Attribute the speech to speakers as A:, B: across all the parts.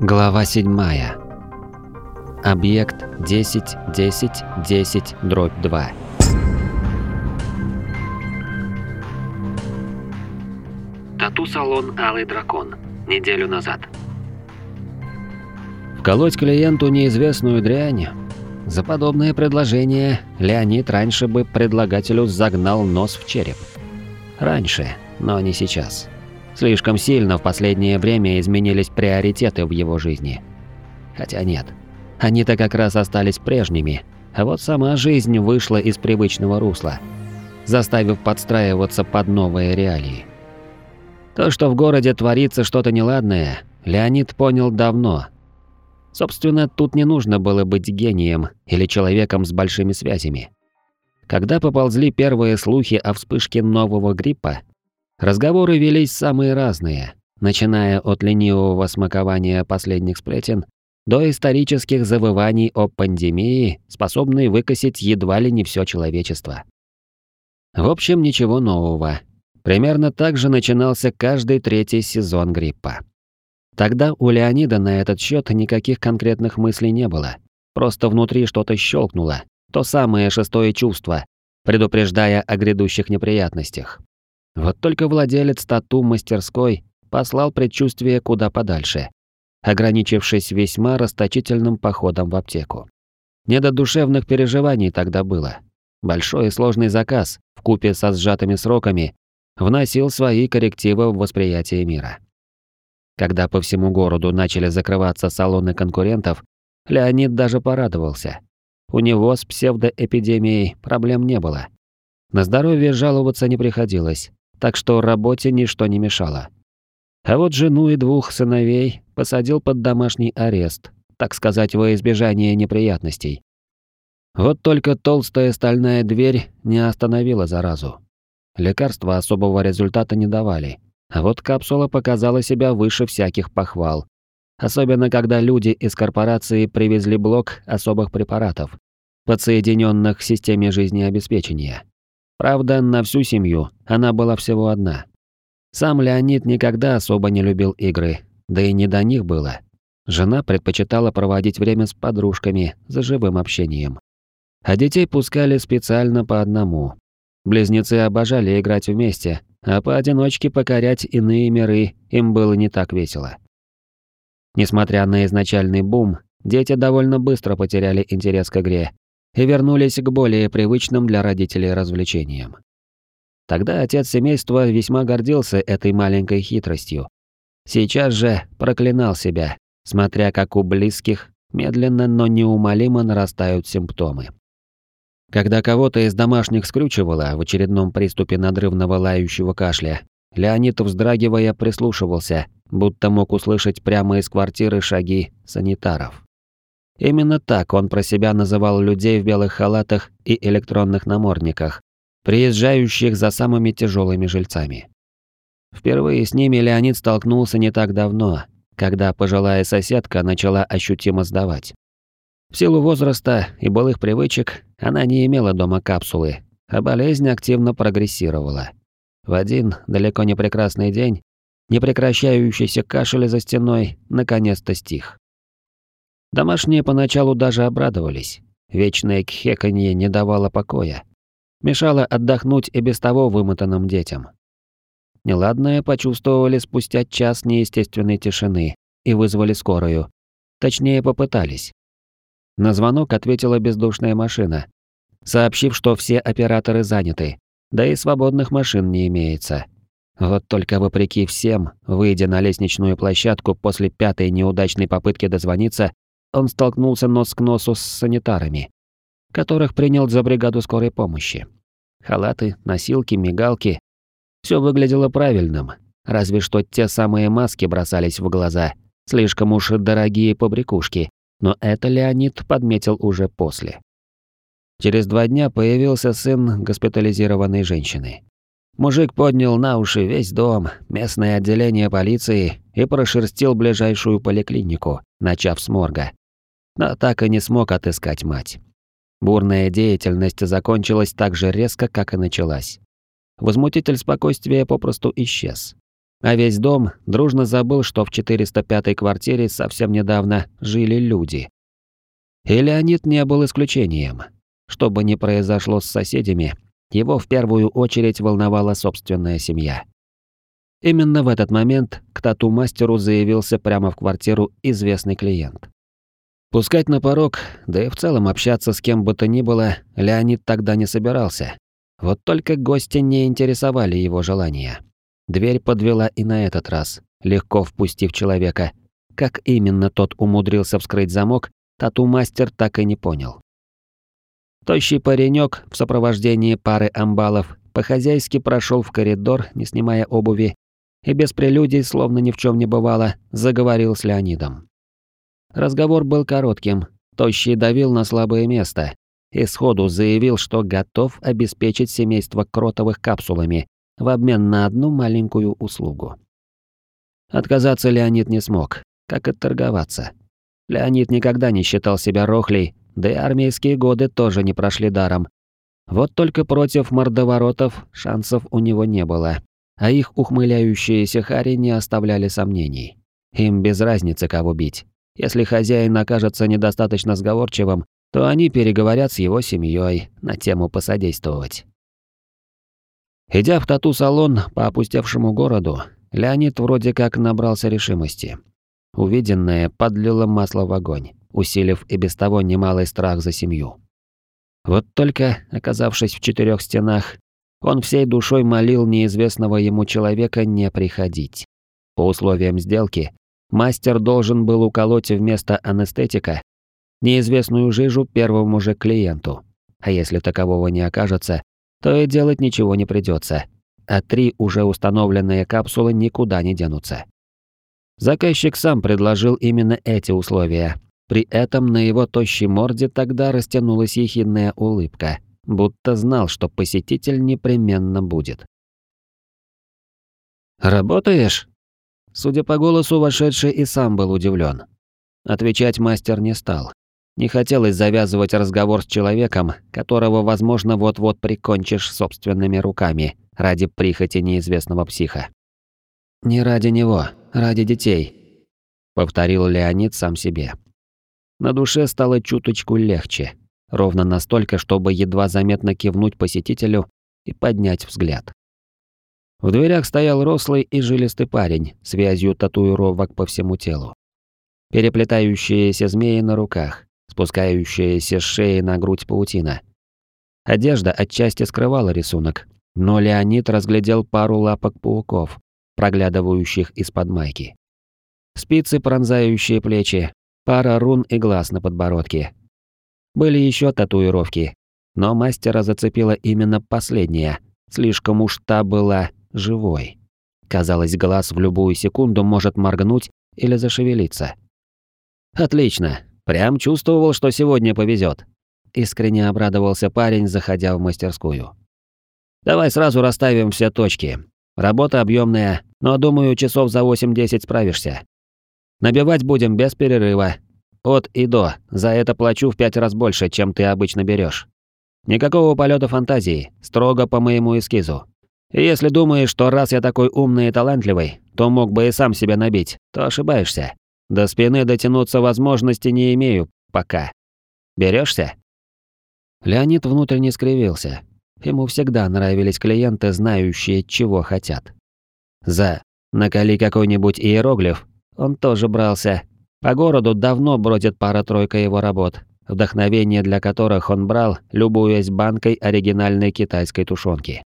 A: Глава 7. Объект 10 10 10 дробь 2. Тату-салон «Алый дракон». Неделю назад. Вколоть клиенту неизвестную дрянь. За подобное предложение Леонид раньше бы предлагателю загнал нос в череп. Раньше, но не сейчас. Слишком сильно в последнее время изменились приоритеты в его жизни. Хотя нет, они-то как раз остались прежними, а вот сама жизнь вышла из привычного русла, заставив подстраиваться под новые реалии. То, что в городе творится что-то неладное, Леонид понял давно. Собственно, тут не нужно было быть гением или человеком с большими связями. Когда поползли первые слухи о вспышке нового гриппа, Разговоры велись самые разные, начиная от ленивого смакования последних сплетен до исторических завываний о пандемии, способной выкосить едва ли не все человечество. В общем, ничего нового. Примерно так же начинался каждый третий сезон гриппа. Тогда у Леонида на этот счет никаких конкретных мыслей не было. Просто внутри что-то щелкнуло, то самое шестое чувство, предупреждая о грядущих неприятностях. Вот только владелец тату-мастерской послал предчувствие куда подальше, ограничившись весьма расточительным походом в аптеку. Не до душевных переживаний тогда было. Большой и сложный заказ, в купе со сжатыми сроками, вносил свои коррективы в восприятие мира. Когда по всему городу начали закрываться салоны конкурентов, Леонид даже порадовался. У него с псевдоэпидемией проблем не было. На здоровье жаловаться не приходилось, так что работе ничто не мешало. А вот жену и двух сыновей посадил под домашний арест, так сказать, во избежание неприятностей. Вот только толстая стальная дверь не остановила заразу. Лекарства особого результата не давали, а вот капсула показала себя выше всяких похвал. Особенно когда люди из корпорации привезли блок особых препаратов, подсоединенных к системе жизнеобеспечения. Правда, на всю семью она была всего одна. Сам Леонид никогда особо не любил игры, да и не до них было. Жена предпочитала проводить время с подружками за живым общением. А детей пускали специально по одному. Близнецы обожали играть вместе, а поодиночке покорять иные миры им было не так весело. Несмотря на изначальный бум, дети довольно быстро потеряли интерес к игре и вернулись к более привычным для родителей развлечениям. Тогда отец семейства весьма гордился этой маленькой хитростью. Сейчас же проклинал себя, смотря как у близких медленно, но неумолимо нарастают симптомы. Когда кого-то из домашних скрючивало в очередном приступе надрывного лающего кашля, Леонид, вздрагивая, прислушивался, будто мог услышать прямо из квартиры шаги санитаров. Именно так он про себя называл людей в белых халатах и электронных намордниках, приезжающих за самыми тяжелыми жильцами. Впервые с ними Леонид столкнулся не так давно, когда пожилая соседка начала ощутимо сдавать. В силу возраста и былых привычек она не имела дома капсулы, а болезнь активно прогрессировала. В один далеко не прекрасный день непрекращающийся кашель за стеной наконец-то стих. Домашние поначалу даже обрадовались. Вечное кхеканье не давало покоя. Мешало отдохнуть и без того вымотанным детям. Неладное почувствовали спустя час неестественной тишины и вызвали скорую. Точнее, попытались. На звонок ответила бездушная машина, сообщив, что все операторы заняты, да и свободных машин не имеется. Вот только вопреки всем, выйдя на лестничную площадку после пятой неудачной попытки дозвониться, он столкнулся нос к носу с санитарами, которых принял за бригаду скорой помощи. Халаты, носилки, мигалки. Все выглядело правильным, разве что те самые маски бросались в глаза, слишком уж дорогие побрякушки, но это Леонид подметил уже после. Через два дня появился сын госпитализированной женщины. Мужик поднял на уши весь дом, местное отделение полиции и прошерстил ближайшую поликлинику, начав с морга но так и не смог отыскать мать. Бурная деятельность закончилась так же резко, как и началась. Возмутитель спокойствия попросту исчез. А весь дом дружно забыл, что в 405-й квартире совсем недавно жили люди. И Леонид не был исключением. Что бы ни произошло с соседями, его в первую очередь волновала собственная семья. Именно в этот момент к тату-мастеру заявился прямо в квартиру известный клиент. Пускать на порог, да и в целом общаться с кем бы то ни было, Леонид тогда не собирался. Вот только гости не интересовали его желания. Дверь подвела и на этот раз, легко впустив человека. Как именно тот умудрился вскрыть замок, тату-мастер так и не понял. Тощий паренек в сопровождении пары амбалов по-хозяйски прошел в коридор, не снимая обуви, и без прелюдий, словно ни в чем не бывало, заговорил с Леонидом. Разговор был коротким, Тощий давил на слабое место и сходу заявил, что готов обеспечить семейство Кротовых капсулами в обмен на одну маленькую услугу. Отказаться Леонид не смог, как и торговаться. Леонид никогда не считал себя рохлей, да и армейские годы тоже не прошли даром. Вот только против мордоворотов шансов у него не было, а их ухмыляющиеся хари не оставляли сомнений. Им без разницы, кого бить. Если хозяин окажется недостаточно сговорчивым, то они переговорят с его семьей на тему посодействовать. Идя в тату-салон по опустевшему городу, Леонид вроде как набрался решимости. Увиденное подлило масло в огонь, усилив и без того немалый страх за семью. Вот только, оказавшись в четырех стенах, он всей душой молил неизвестного ему человека не приходить. По условиям сделки, мастер должен был уколоть вместо анестетика неизвестную жижу первому же клиенту. А если такового не окажется, то и делать ничего не придется, а три уже установленные капсулы никуда не денутся. Заказчик сам предложил именно эти условия. При этом на его тощей морде тогда растянулась ехидная улыбка, будто знал, что посетитель непременно будет. «Работаешь?» Судя по голосу, вошедший и сам был удивлен. Отвечать мастер не стал. Не хотелось завязывать разговор с человеком, которого, возможно, вот-вот прикончишь собственными руками ради прихоти неизвестного психа. «Не ради него, ради детей», — повторил Леонид сам себе. На душе стало чуточку легче, ровно настолько, чтобы едва заметно кивнуть посетителю и поднять взгляд. В дверях стоял рослый и жилистый парень с вязью татуировок по всему телу. Переплетающиеся змеи на руках, спускающаяся с шеи на грудь паутина. Одежда отчасти скрывала рисунок, но Леонид разглядел пару лапок пауков, проглядывающих из-под майки. Спицы, пронзающие плечи, пара рун и глаз на подбородке, были еще татуировки, но мастера зацепила именно последняя. Слишком уж та была живой. Казалось, глаз в любую секунду может моргнуть или зашевелиться. Отлично. Прям чувствовал, что сегодня повезет. Искренне обрадовался парень, заходя в мастерскую. Давай сразу расставим все точки. Работа объемная, но думаю, часов за 8-10 справишься. Набивать будем без перерыва, от и до. За это плачу в пять раз больше, чем ты обычно берешь. Никакого полета фантазии, строго по моему эскизу. И если думаешь, что раз я такой умный и талантливый, то мог бы и сам себя набить, то ошибаешься. До спины дотянуться возможности не имею пока. Берешься? Леонид внутренне скривился. Ему всегда нравились клиенты, знающие, чего хотят. За «накали какой-нибудь иероглиф» он тоже брался, по городу давно бродит пара-тройка его работ, вдохновение для которых он брал, любуясь банкой оригинальной китайской тушенки.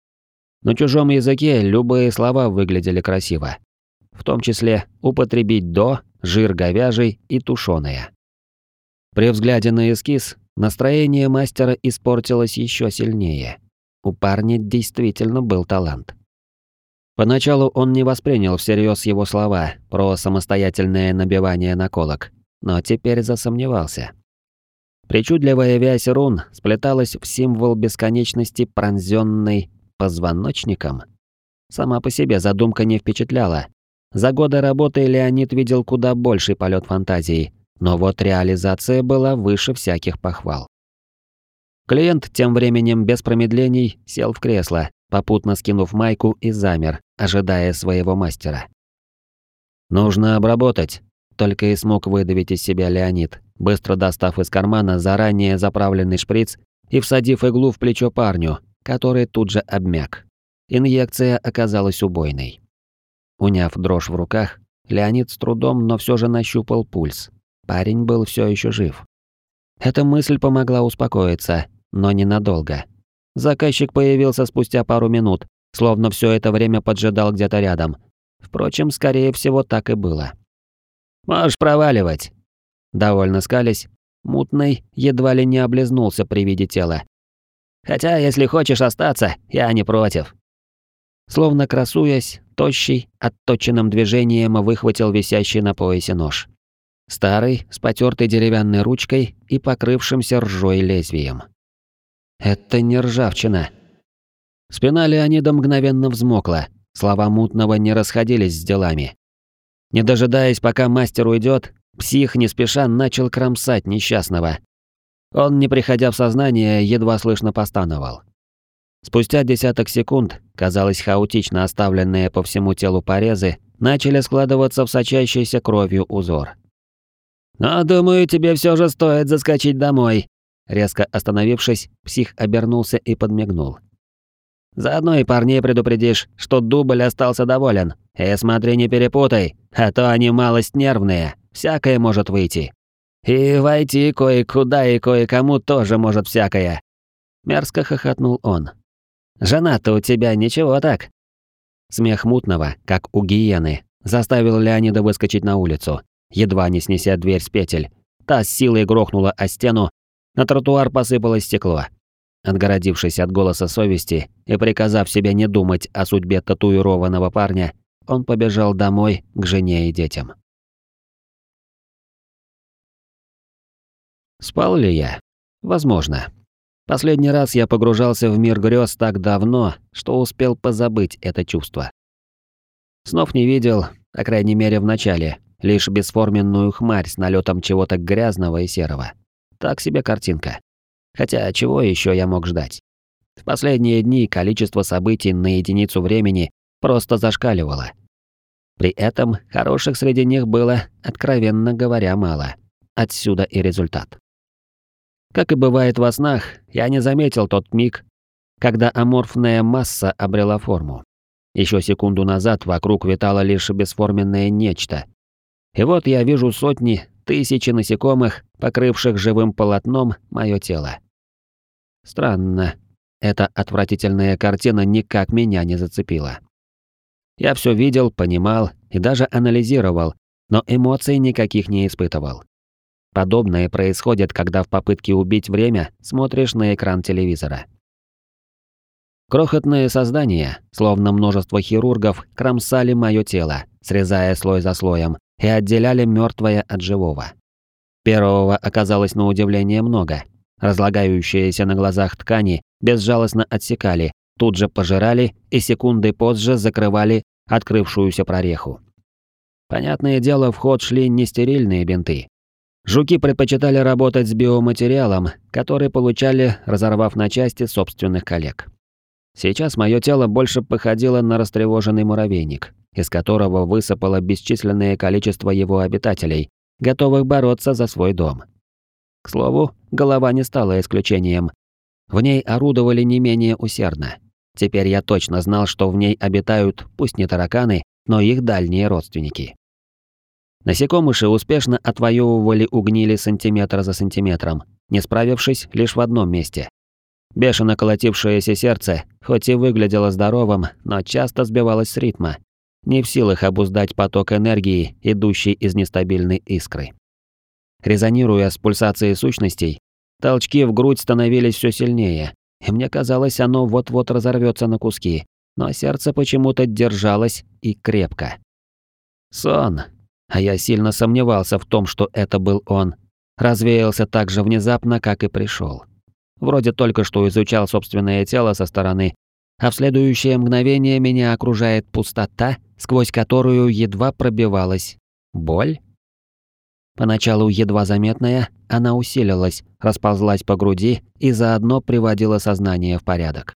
A: На чужом языке любые слова выглядели красиво. В том числе употребить «до», «жир говяжий» и «тушёное». При взгляде на эскиз настроение мастера испортилось еще сильнее. У парня действительно был талант. Поначалу он не воспринял всерьез его слова про самостоятельное набивание наколок, но теперь засомневался. Причудливая вязь рун сплеталась в символ бесконечности, пронзенной позвоночником. Сама по себе задумка не впечатляла. За годы работы Леонид видел куда больший полет фантазии, но вот реализация была выше всяких похвал. Клиент тем временем без промедлений сел в кресло попутно скинув майку и замер, ожидая своего мастера. «Нужно обработать», — только и смог выдавить из себя Леонид, быстро достав из кармана заранее заправленный шприц и всадив иглу в плечо парню, который тут же обмяк. Инъекция оказалась убойной. Уняв дрожь в руках, Леонид с трудом, но все же нащупал пульс. Парень был все еще жив. Эта мысль помогла успокоиться, но ненадолго. Заказчик появился спустя пару минут, словно все это время поджидал где-то рядом. Впрочем, скорее всего, так и было. «Можешь проваливать!» Довольно скались, мутный едва ли не облизнулся при виде тела. «Хотя, если хочешь остаться, я не против». Словно красуясь, тощий, отточенным движением выхватил висящий на поясе нож. Старый, с потертой деревянной ручкой и покрывшимся ржой лезвием. Это не ржавчина. Спина Леонида мгновенно взмокла, слова мутного не расходились с делами. Не дожидаясь, пока мастер уйдет, псих не спеша начал кромсать несчастного. Он, не приходя в сознание, едва слышно постановал. Спустя десяток секунд, казалось хаотично оставленные по всему телу порезы, начали складываться в сочащийся кровью узор. «Но, думаю, тебе все же стоит заскочить домой». Резко остановившись, псих обернулся и подмигнул. «Заодно и парней предупредишь, что дубль остался доволен. И смотри, не перепутай, а то они малость нервные, всякое может выйти. И войти кое-куда и кое-кому тоже может всякое». Мерзко хохотнул он. Жена-то у тебя ничего так?» Смех мутного, как у гиены, заставил Леонида выскочить на улицу, едва не снеся дверь с петель. Та с силой грохнула о стену, на тротуар посыпалось стекло. Отгородившись от голоса совести и приказав себе не думать о судьбе татуированного парня, он побежал домой к жене и детям. Спал ли я? Возможно. Последний раз я погружался в мир грез так давно, что успел позабыть это чувство. Снов не видел, по крайней мере в начале, лишь бесформенную хмарь с налетом чего-то грязного и серого. Так себе картинка. Хотя чего еще я мог ждать? В последние дни количество событий на единицу времени просто зашкаливало. При этом хороших среди них было, откровенно говоря, мало. Отсюда и результат. Как и бывает во снах, я не заметил тот миг, когда аморфная масса обрела форму. Еще секунду назад вокруг витало лишь бесформенное нечто. И вот я вижу сотни, тысячи насекомых, покрывших живым полотном мое тело. Странно. Эта отвратительная картина никак меня не зацепила. Я все видел, понимал и даже анализировал, но эмоций никаких не испытывал. Подобное происходит, когда в попытке убить время смотришь на экран телевизора. Крохотные создания, словно множество хирургов, кромсали мое тело, срезая слой за слоем, и отделяли мертвое от живого. Первого оказалось на удивление много. Разлагающиеся на глазах ткани безжалостно отсекали, тут же пожирали и секунды позже закрывали открывшуюся прореху. Понятное дело, в ход шли не стерильные бинты, Жуки предпочитали работать с биоматериалом, который получали, разорвав на части собственных коллег. Сейчас мое тело больше походило на растревоженный муравейник, из которого высыпало бесчисленное количество его обитателей, готовых бороться за свой дом. К слову, голова не стала исключением. В ней орудовали не менее усердно. Теперь я точно знал, что в ней обитают, пусть не тараканы, но их дальние родственники. Насекомыши успешно отвоевывали угнили сантиметр за сантиметром, не справившись лишь в одном месте. Бешено колотившееся сердце, хоть и выглядело здоровым, но часто сбивалось с ритма, не в силах обуздать поток энергии, идущий из нестабильной искры. Резонируя с пульсацией сущностей, толчки в грудь становились все сильнее, и мне казалось, оно вот-вот разорвется на куски, но сердце почему-то держалось и крепко. Сон, а я сильно сомневался в том, что это был он, развеялся так же внезапно, как и пришел. Вроде только что изучал собственное тело со стороны, а в следующее мгновение меня окружает пустота, сквозь которую едва пробивалась боль. Поначалу едва заметная, она усилилась, расползлась по груди и заодно приводила сознание в порядок.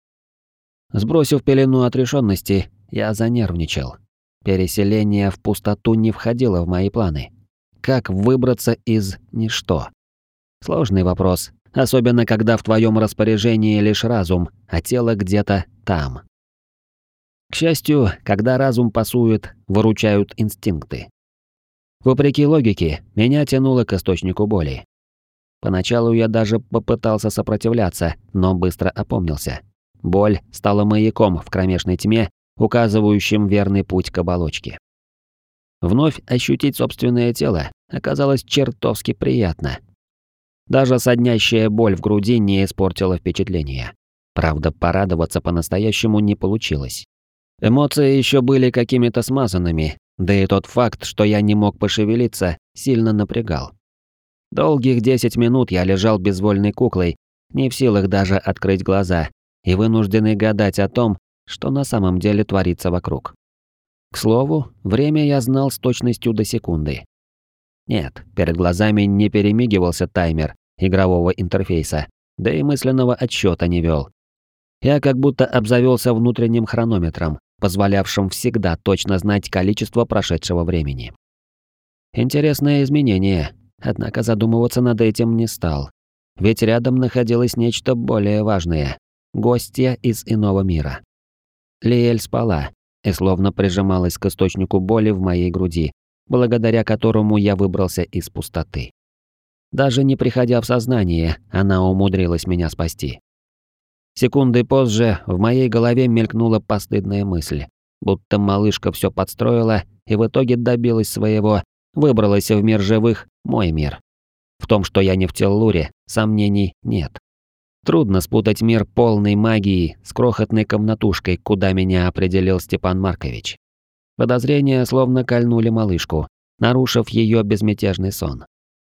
A: Сбросив пелену отрешенности, я занервничал. Переселение в пустоту не входило в мои планы. Как выбраться из ничто? Сложный вопрос, особенно когда в твоем распоряжении лишь разум, а тело где-то там. К счастью, когда разум пасует, выручают инстинкты. Вопреки логике, меня тянуло к источнику боли. Поначалу я даже попытался сопротивляться, но быстро опомнился. Боль стала маяком в кромешной тьме, указывающим верный путь к оболочке. Вновь ощутить собственное тело оказалось чертовски приятно. Даже соднящая боль в груди не испортила впечатление. Правда, порадоваться по-настоящему не получилось. Эмоции еще были какими-то смазанными, да и тот факт, что я не мог пошевелиться, сильно напрягал. Долгих 10 минут я лежал безвольной куклой, не в силах даже открыть глаза, и вынужденный гадать о том, что на самом деле творится вокруг. К слову, время я знал с точностью до секунды. Нет, перед глазами не перемигивался таймер игрового интерфейса, да и мысленного отсчета не вел. Я как будто обзавелся внутренним хронометром, позволявшим всегда точно знать количество прошедшего времени. Интересное изменение, однако задумываться над этим не стал. Ведь рядом находилось нечто более важное — гостья из иного мира. Лиэль спала и словно прижималась к источнику боли в моей груди, благодаря которому я выбрался из пустоты. Даже не приходя в сознание, она умудрилась меня спасти. Секунды позже в моей голове мелькнула постыдная мысль, будто малышка все подстроила и в итоге добилась своего, выбралась в мир живых, мой мир. В том, что я не в Теллуре, сомнений нет. Трудно спутать мир полной магии с крохотной комнатушкой, куда меня определил Степан Маркович. Подозрения словно кольнули малышку, нарушив ее безмятежный сон.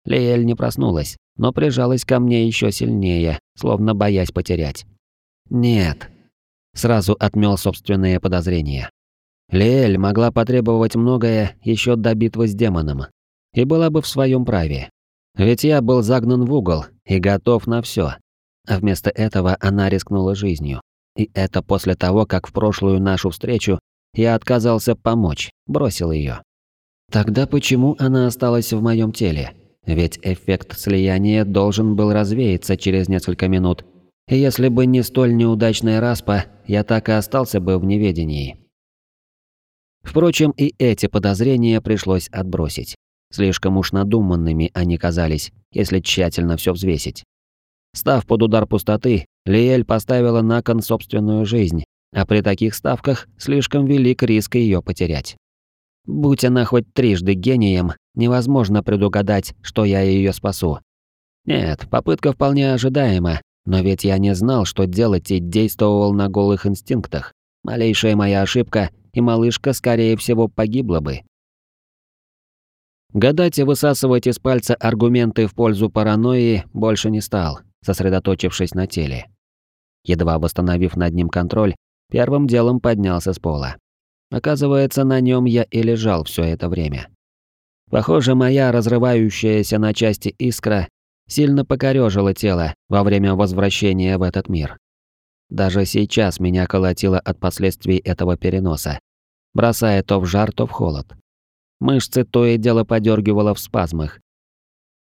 A: Лиэль не проснулась, но прижалась ко мне еще сильнее, словно боясь потерять. Нет. Сразу отмел собственные подозрения. Лиэль могла потребовать многое еще до битвы с демоном. И была бы в своем праве. Ведь я был загнан в угол и готов на все. А вместо этого она рискнула жизнью. И это после того, как в прошлую нашу встречу я отказался помочь, бросил ее. Тогда почему она осталась в моем теле? Ведь эффект слияния должен был развеяться через несколько минут, и если бы не столь неудачная распа, я так и остался бы в неведении. Впрочем, и эти подозрения пришлось отбросить. Слишком уж надуманными они казались, если тщательно все взвесить. Став под удар пустоты, Лиэль поставила на кон собственную жизнь, а при таких ставках слишком велик риск ее потерять. Будь она хоть трижды гением, невозможно предугадать, что я ее спасу. Нет, попытка вполне ожидаема, но ведь я не знал, что делать и действовал на голых инстинктах. Малейшая моя ошибка, и малышка, скорее всего, погибла бы. Гадать и высасывать из пальца аргументы в пользу паранойи больше не стал, сосредоточившись на теле. Едва восстановив над ним контроль, первым делом поднялся с пола. Оказывается, на нем я и лежал все это время. Похоже, моя разрывающаяся на части искра сильно покорёжило тело во время возвращения в этот мир. Даже сейчас меня колотило от последствий этого переноса, бросая то в жар, то в холод. Мышцы то и дело подергивало в спазмах,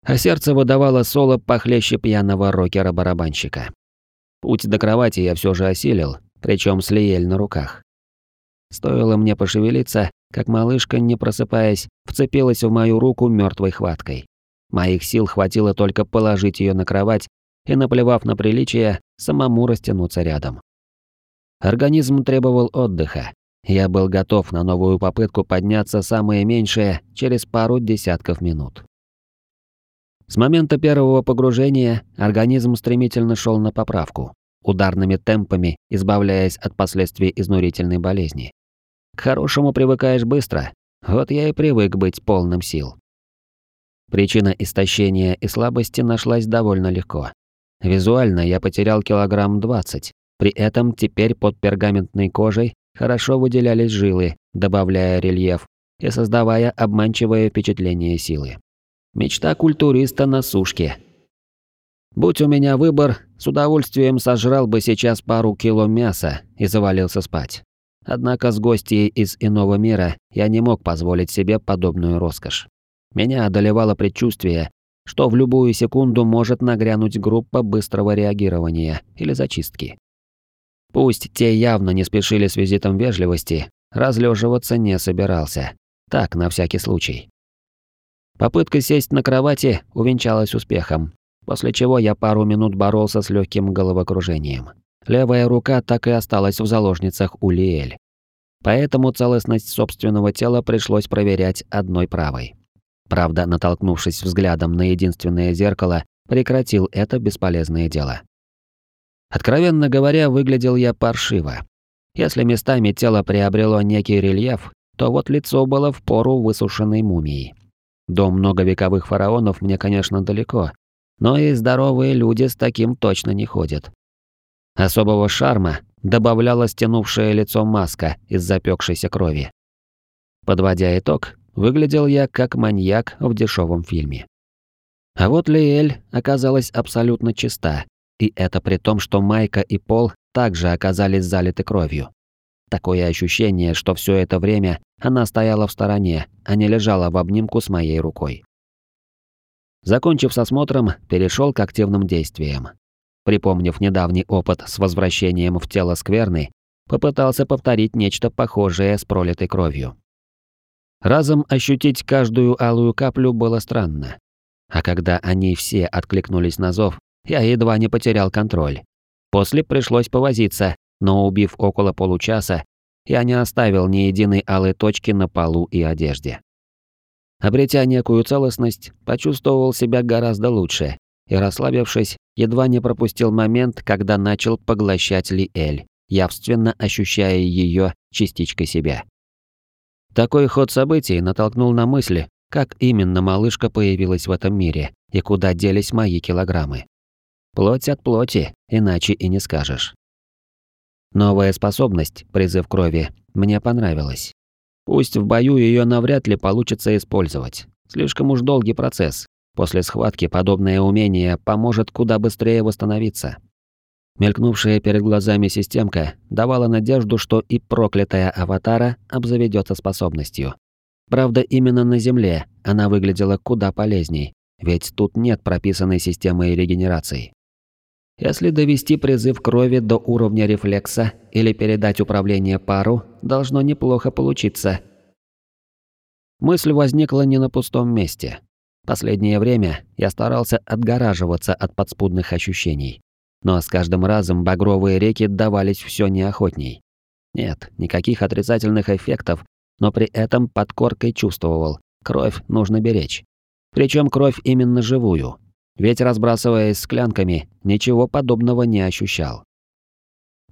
A: а сердце выдавало соло похлеще пьяного рокера-барабанщика. Путь до кровати я все же осилил, причем с Лиэль на руках. Стоило мне пошевелиться, как малышка, не просыпаясь, вцепилась в мою руку мертвой хваткой. Моих сил хватило только положить ее на кровать и, наплевав на приличие, самому растянуться рядом. Организм требовал отдыха. Я был готов на новую попытку подняться самое меньшее через пару десятков минут. С момента первого погружения организм стремительно шел на поправку, ударными темпами избавляясь от последствий изнурительной болезни. К хорошему привыкаешь быстро, вот я и привык быть полным сил. Причина истощения и слабости нашлась довольно легко. Визуально я потерял килограмм 20. При этом теперь под пергаментной кожей хорошо выделялись жилы, добавляя рельеф и создавая обманчивое впечатление силы. Мечта культуриста на сушке. Будь у меня выбор, с удовольствием сожрал бы сейчас пару кило мяса и завалился спать. Однако с гостьей из иного мира я не мог позволить себе подобную роскошь. Меня одолевало предчувствие, что в любую секунду может нагрянуть группа быстрого реагирования или зачистки. Пусть те явно не спешили с визитом вежливости, разлеживаться не собирался. Так, на всякий случай. Попытка сесть на кровати увенчалась успехом, после чего я пару минут боролся с легким головокружением. Левая рука так и осталась в заложницах у Лиэль. Поэтому целостность собственного тела пришлось проверять одной правой. Правда, натолкнувшись взглядом на единственное зеркало, прекратил это бесполезное дело. Откровенно говоря, выглядел я паршиво. Если местами тело приобрело некий рельеф, то вот лицо было в пору высушенной мумии. До многовековых фараонов мне, конечно, далеко, но и здоровые люди с таким точно не ходят. Особого шарма добавляла стянувшее лицо маска из запекшейся крови. Подводя итог, выглядел я как маньяк в дешевом фильме. А вот Лиэль оказалась абсолютно чиста, и это при том, что майка и пол также оказались залиты кровью. Такое ощущение, что все это время она стояла в стороне, а не лежала в обнимку с моей рукой. Закончив с осмотром, перешел к активным действиям. Припомнив недавний опыт с возвращением в тело скверны, попытался повторить нечто похожее с пролитой кровью. Разом ощутить каждую алую каплю было странно. А когда они все откликнулись на зов, я едва не потерял контроль. После пришлось повозиться, но убив около получаса, я не оставил ни единой алой точки на полу и одежде. Обретя некую целостность, почувствовал себя гораздо лучше и, расслабившись, едва не пропустил момент, когда начал поглощать Ли-Эль, явственно ощущая ее частичкой себя. Такой ход событий натолкнул на мысли, как именно малышка появилась в этом мире и куда делись мои килограммы. Плоть от плоти, иначе и не скажешь. Новая способность, призыв крови, мне понравилась. Пусть в бою ее навряд ли получится использовать. Слишком уж долгий процесс. После схватки подобное умение поможет куда быстрее восстановиться. Мелькнувшая перед глазами системка давала надежду, что и проклятая аватара обзаведется способностью. Правда, именно на Земле она выглядела куда полезней, ведь тут нет прописанной системы регенерации. Если довести призыв крови до уровня рефлекса или передать управление пару, должно неплохо получиться. Мысль возникла не на пустом месте. Последнее время я старался отгораживаться от подспудных ощущений. Но с каждым разом багровые реки давались все неохотней. Нет, никаких отрицательных эффектов, но при этом под коркой чувствовал, кровь нужно беречь. Причем кровь именно живую, ведь разбрасываясь склянками, ничего подобного не ощущал.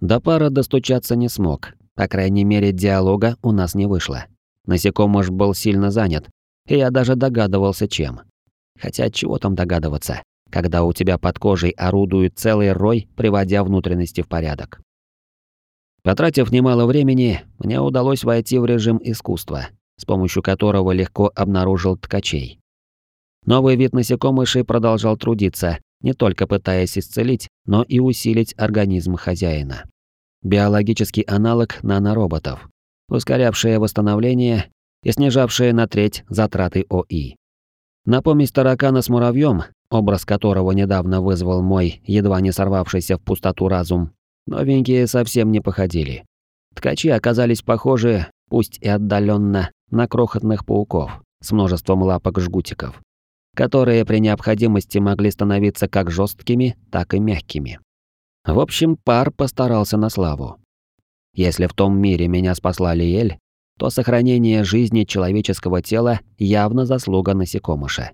A: До пара достучаться не смог, по крайней мере диалога у нас не вышло. Насекомыш был сильно занят, и я даже догадывался чем. Хотя чего там догадываться, когда у тебя под кожей орудует целый рой, приводя внутренности в порядок. Потратив немало времени, мне удалось войти в режим искусства, с помощью которого легко обнаружил ткачей. Новый вид насекомышей продолжал трудиться, не только пытаясь исцелить, но и усилить организм хозяина. Биологический аналог нанороботов, ускорявшее восстановление и снижавшее на треть затраты ОИ. Напомнить таракана с муравьем, образ которого недавно вызвал мой, едва не сорвавшийся в пустоту разум, новенькие совсем не походили. Ткачи оказались похожи, пусть и отдаленно, на крохотных пауков с множеством лапок-жгутиков которые при необходимости могли становиться как жесткими, так и мягкими. В общем, пар постарался на славу. Если в том мире меня спасла Лиэль, то сохранение жизни человеческого тела явно заслуга насекомыша.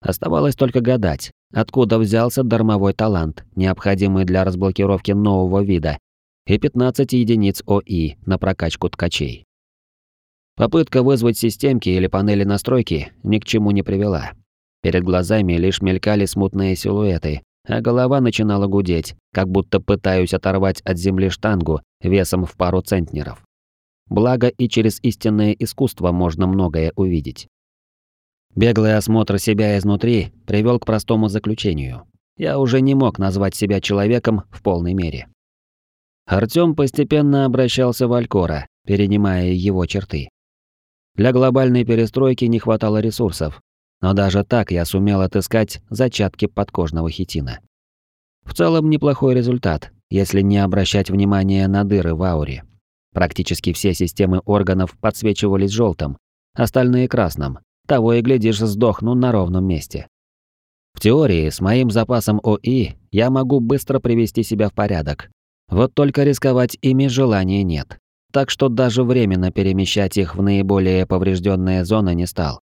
A: Оставалось только гадать, откуда взялся дармовой талант, необходимый для разблокировки нового вида, и 15 единиц ОИ на прокачку ткачей. Попытка вызвать системки или панели настройки ни к чему не привела. Перед глазами лишь мелькали смутные силуэты, а голова начинала гудеть, как будто пытаюсь оторвать от земли штангу весом в пару центнеров. Благо и через истинное искусство можно многое увидеть. Беглый осмотр себя изнутри привел к простому заключению. я уже не мог назвать себя человеком в полной мере. Артём постепенно обращался в Алькора, перенимая его черты. Для глобальной перестройки не хватало ресурсов, но даже так я сумел отыскать зачатки подкожного хитина. В целом неплохой результат, если не обращать внимания на дыры в ауре. Практически все системы органов подсвечивались желтым, остальные красным. Того и глядишь, сдохну на ровном месте. В теории, с моим запасом ОИ я могу быстро привести себя в порядок. Вот только рисковать ими желания нет. Так что даже временно перемещать их в наиболее поврежденные зоны не стал.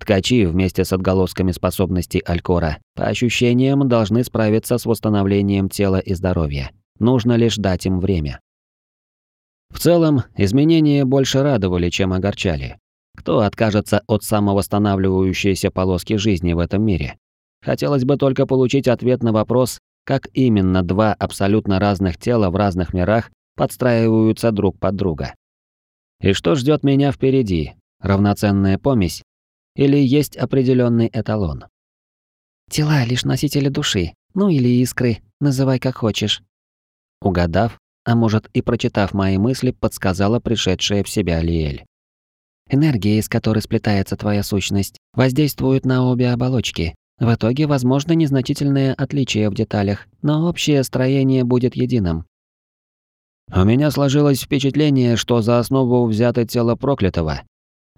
A: Ткачи вместе с отголосками способностей Алькора по ощущениям должны справиться с восстановлением тела и здоровья. Нужно лишь дать им время. В целом, изменения больше радовали, чем огорчали. Кто откажется от самовосстанавливающейся полоски жизни в этом мире? Хотелось бы только получить ответ на вопрос, как именно два абсолютно разных тела в разных мирах подстраиваются друг под друга. И что ждет меня впереди? Равноценная помесь? Или есть определенный эталон?
B: Тела лишь носители души, ну или искры, называй как хочешь.
A: Угадав, а может и прочитав мои мысли, подсказала пришедшая в себя Лиэль.
B: Энергия, из которой сплетается твоя сущность, воздействует на обе оболочки, в итоге возможно незначительное отличие в деталях, но общее строение будет единым.
A: У меня сложилось впечатление, что за основу взято тело проклятого.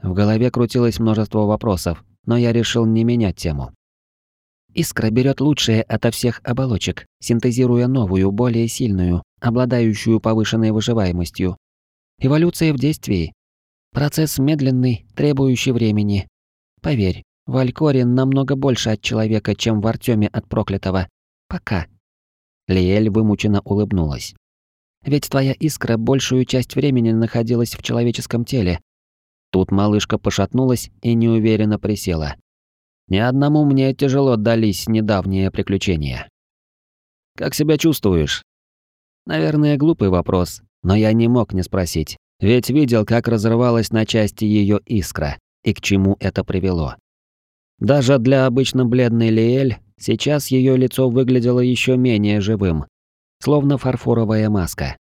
A: В голове крутилось множество вопросов, но я решил не менять тему.
B: Искра берет лучшее ото всех оболочек, синтезируя новую, более сильную, обладающую повышенной выживаемостью. Эволюция в действии. Процесс медленный, требующий времени. Поверь, Валькорин намного больше от человека, чем в Артеме от проклятого. Пока.
A: Лиэль вымученно улыбнулась.
B: Ведь твоя искра большую часть времени находилась в человеческом теле.
A: Тут малышка пошатнулась и неуверенно присела. Ни одному мне тяжело дались недавние приключения. Как себя чувствуешь? Наверное, глупый вопрос, но я не мог не спросить, ведь видел, как разрывалась на части ее искра и к чему это привело. Даже для обычно бледной Лиэль сейчас ее лицо выглядело еще менее живым, словно фарфоровая маска.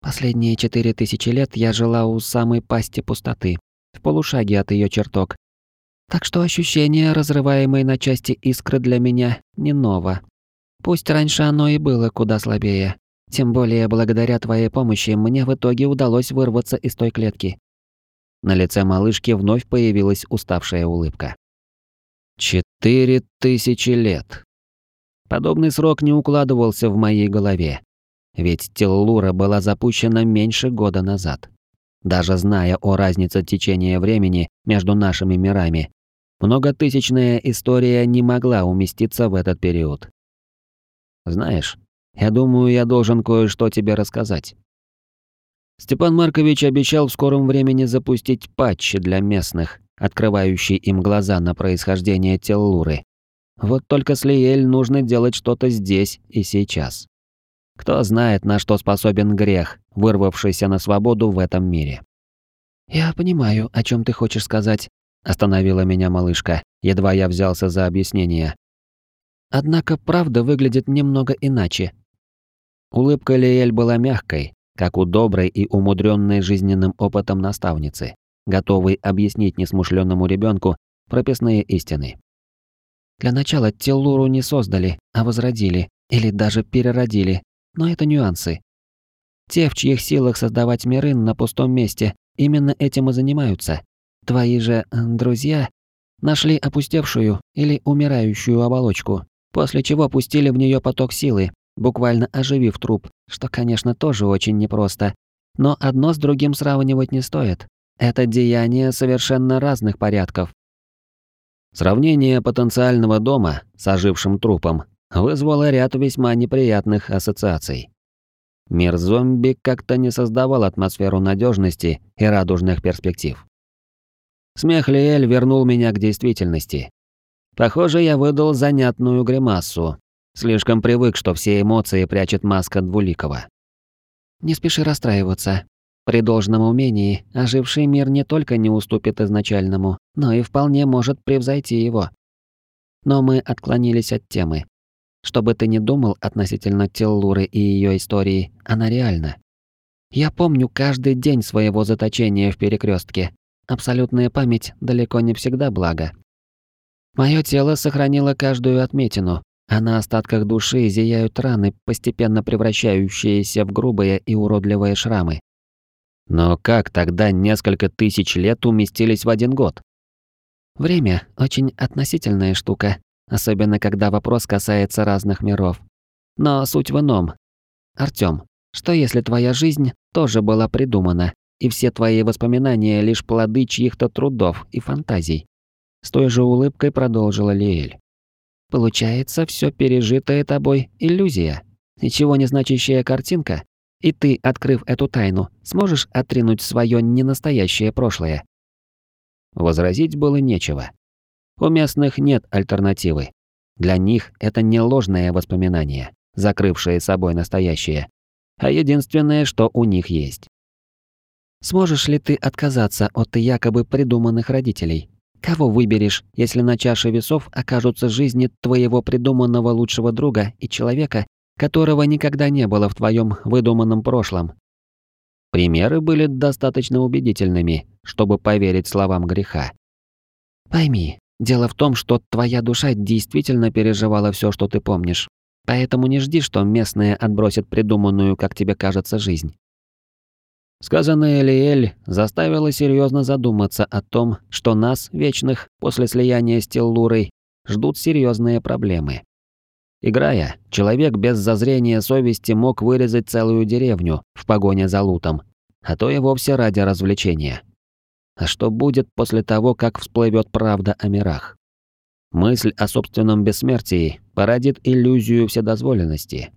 B: Последние четыре тысячи лет я жила у самой пасти пустоты, в полушаге от ее чертог. Так что ощущение разрываемой на части искры для меня не ново. Пусть раньше оно и было куда слабее. Тем более благодаря твоей помощи мне в итоге удалось вырваться из той клетки.
A: На лице малышки вновь появилась уставшая улыбка. Четыре тысячи лет. Подобный срок не укладывался в моей голове. Ведь Теллура была запущена меньше года назад. Даже зная о разнице течения времени между нашими мирами, многотысячная история не могла уместиться в этот период. Знаешь, я думаю, я должен кое-что тебе рассказать. Степан Маркович обещал в скором времени запустить патчи для местных, открывающий им глаза на происхождение Теллуры. Вот только с Лиэль нужно делать что-то здесь и сейчас. Кто знает, на что способен грех, вырвавшийся на свободу в этом мире.
B: «Я понимаю, о чем ты хочешь сказать», — остановила меня малышка, едва я взялся за объяснение. «Однако правда выглядит немного иначе».
A: Улыбка Лиэль была мягкой, как у доброй и умудренной жизненным опытом наставницы готовый объяснить несмышленному ребенку прописные истины.
B: Для начала Теллуру не создали, а возродили, или даже переродили, но это нюансы. Те, в чьих силах создавать миры на пустом месте, именно этим и занимаются. Твои же друзья нашли опустевшую или умирающую оболочку, после чего пустили в нее поток силы, буквально оживив труп, что, конечно, тоже очень непросто. Но одно с другим сравнивать не стоит. Это деяние совершенно разных порядков.
A: Сравнение потенциального дома с ожившим трупом вызвало ряд весьма неприятных ассоциаций. Мир зомби как-то не создавал атмосферу надежности и радужных перспектив. Смех Лиэль вернул меня к действительности. Похоже, я выдал занятную гримассу. Слишком привык, что все эмоции прячет маска Двуликова.
B: «Не спеши расстраиваться. При должном умении оживший мир не только не уступит изначальному, но и вполне может превзойти его. Но мы отклонились от темы. Что бы ты ни думал относительно Теллуры и ее истории, она реальна. Я помню каждый день своего заточения в перекрестке. Абсолютная память далеко не всегда благо. Мое тело сохранило каждую отметину, а на остатках души зияют раны, постепенно превращающиеся в грубые и уродливые шрамы.
A: Но как тогда несколько тысяч лет уместились в один год?
B: Время – очень относительная штука, особенно когда вопрос касается разных миров. Но суть в ином. Артём, что если твоя жизнь тоже была придумана, и все твои воспоминания лишь плоды чьих-то трудов и фантазий? С той же улыбкой продолжила Лиэль. Получается, все пережитое тобой – иллюзия, ничего не значащая картинка, и ты, открыв эту тайну, сможешь отринуть свое ненастоящее прошлое.
A: Возразить было нечего. У местных нет альтернативы. Для них это не ложное воспоминание, закрывшее собой настоящее, а единственное, что у них есть.
B: Сможешь ли ты отказаться от якобы придуманных родителей? Кого выберешь, если на чаше весов окажутся жизни твоего придуманного лучшего друга и человека, которого никогда не было в твоем выдуманном прошлом?
A: Примеры были достаточно убедительными, чтобы поверить словам греха.
B: Пойми, дело в том, что твоя душа действительно переживала все, что ты помнишь. Поэтому не жди, что местные отбросят придуманную, как тебе кажется, жизнь.
A: Сказанное Элиэль заставило серьезно задуматься о том, что нас, вечных, после слияния с Теллурой, ждут серьезные проблемы. Играя, человек без зазрения совести мог вырезать целую деревню в погоне за лутом, а то и вовсе ради развлечения. А что будет после того, как всплывет правда о мирах? Мысль о собственном бессмертии породит иллюзию вседозволенности.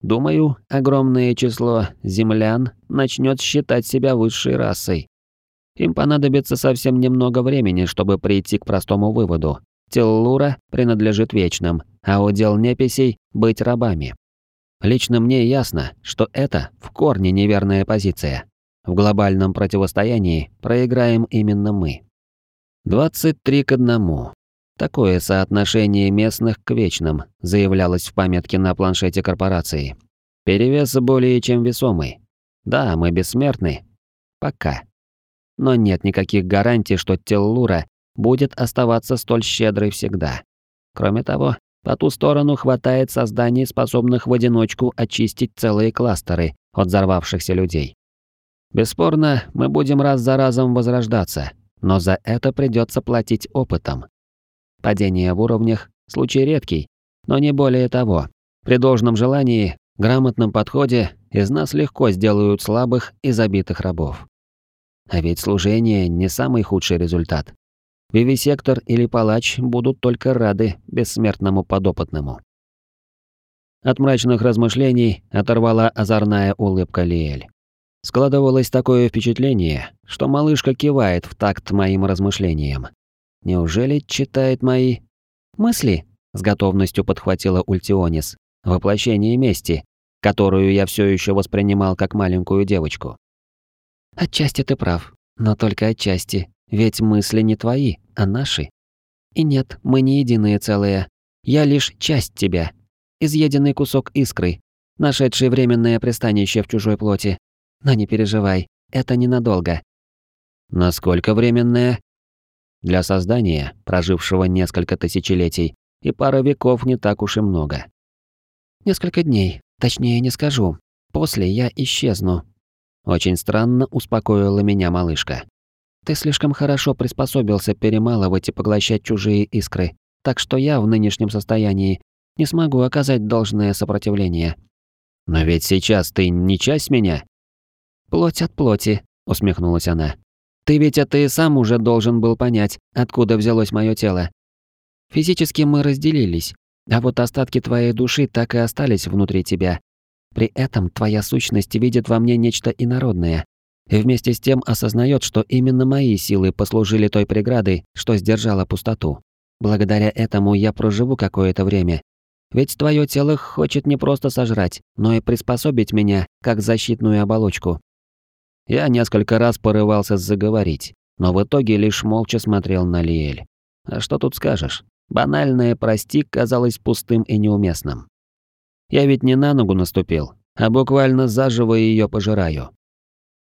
A: Думаю, огромное число землян начнет считать себя высшей расой. Им понадобится совсем немного времени, чтобы прийти к простому выводу. Теллура принадлежит вечным, а удел неписей – быть рабами. Лично мне ясно, что это в корне неверная позиция. В глобальном противостоянии проиграем именно мы. 23 к 1. Такое соотношение местных к вечным заявлялось в памятке на планшете корпорации. Перевес более чем весомый. Да, мы бессмертны. Пока. Но нет никаких гарантий, что Теллура будет оставаться столь щедрой всегда. Кроме того, по ту сторону хватает созданий, способных в одиночку очистить целые кластеры от взорвавшихся людей. Бесспорно, мы будем раз за разом возрождаться, но за это придется платить опытом. Падение в уровнях – случай редкий, но не более того. При должном желании, грамотном подходе из нас легко сделают слабых и забитых рабов. А ведь служение не самый худший результат. Вивисектор или палач будут только рады бессмертному подопытному. От мрачных размышлений оторвала озорная улыбка Лиэль. Складывалось такое впечатление, что малышка кивает в такт моим размышлениям. Неужели читает мои мысли? С готовностью подхватила Ультионис. Воплощение мести, которую я все еще воспринимал как маленькую девочку.
B: Отчасти ты прав, но только отчасти, ведь мысли не твои, а наши. И нет, мы не единые целые. Я лишь часть тебя. Изъеденный кусок искры, нашедший временное пристанище в чужой плоти. Но не переживай, это ненадолго.
A: Насколько временное? Для создания, прожившего несколько тысячелетий, и пара веков не так уж и много.
B: Несколько дней, точнее не скажу. После я исчезну.
A: Очень странно успокоила меня малышка.
B: Ты слишком хорошо приспособился перемалывать и поглощать чужие искры, так что я в нынешнем состоянии не смогу оказать должное сопротивление.
A: Но ведь сейчас ты не часть меня.
B: Плоть от плоти, усмехнулась она. Ты ведь это и сам уже должен был понять, откуда взялось мое тело. Физически мы разделились, а вот остатки твоей души так и остались внутри тебя. При этом твоя сущность видит во мне нечто инородное. И вместе с тем осознает, что именно мои силы послужили той преградой, что сдержала пустоту. Благодаря этому я проживу какое-то время. Ведь твое тело хочет не просто сожрать, но и приспособить меня как защитную оболочку.
A: Я несколько раз порывался заговорить, но в итоге лишь молча смотрел на Лиэль. А что тут скажешь? Банальное «прости» казалось пустым и неуместным. Я ведь не на ногу наступил, а буквально заживо ее пожираю.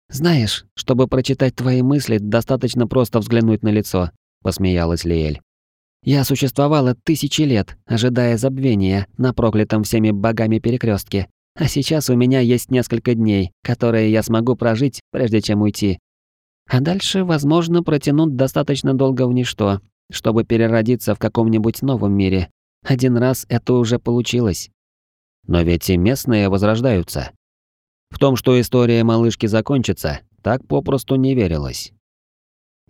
B: Знаешь, чтобы прочитать твои мысли, достаточно просто взглянуть на лицо, посмеялась Лиэль. Я существовала тысячи лет, ожидая забвения на проклятом всеми богами перекрестке, а сейчас у меня есть несколько дней, которые я смогу прожить, прежде чем уйти. А дальше, возможно, протянут достаточно долго в ничто, чтобы переродиться в каком-нибудь новом мире. Один раз это уже получилось.
A: Но ведь и местные возрождаются. В том, что история малышки закончится, так попросту не верилось.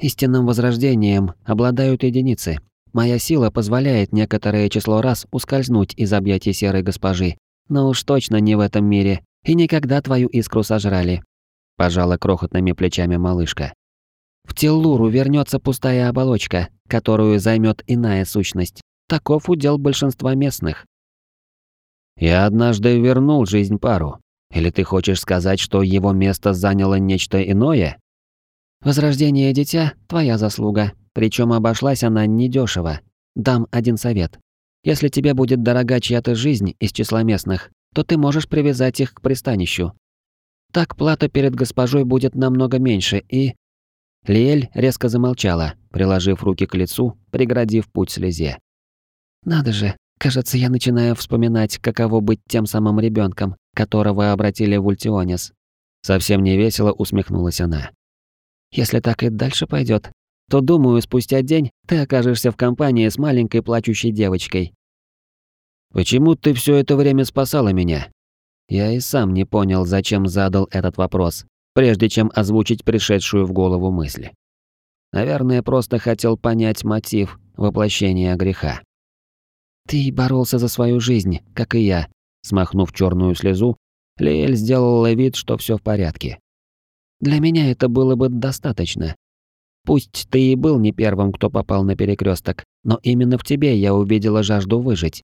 B: Истинным возрождением обладают единицы. Моя сила позволяет некоторое число раз ускользнуть из объятий серой госпожи, но уж точно не в этом мире, и никогда твою искру сожрали. Пожала крохотными плечами малышка. В Теллуру вернется пустая оболочка, которую займет иная сущность. Таков удел большинства местных.
A: Я однажды вернул жизнь пару. Или ты хочешь сказать, что его место заняло нечто иное?
B: Возрождение дитя – твоя заслуга, причем обошлась она недешево. Дам один совет. Если тебе будет дорога чья-то жизнь из числа местных, то ты можешь привязать их к пристанищу. Так плата перед госпожой будет намного меньше и... Лиэль резко замолчала, приложив руки к лицу, преградив путь слезе. «Надо же, кажется, я начинаю вспоминать, каково быть тем самым ребенком, которого обратили в Ультионис».
A: Совсем невесело усмехнулась она.
B: «Если так и дальше пойдет, то, думаю, спустя день ты окажешься в компании с маленькой плачущей девочкой».
A: «Почему ты все это время спасала меня?» Я и сам не понял, зачем задал этот вопрос, прежде чем озвучить пришедшую в голову мысль. Наверное, просто хотел понять мотив воплощения греха.
B: «Ты боролся за свою жизнь, как и я», смахнув черную слезу, Лиэль сделала вид, что все в порядке. «Для меня это было бы достаточно. Пусть ты и был не первым, кто попал на перекресток, но именно в тебе я увидела жажду выжить.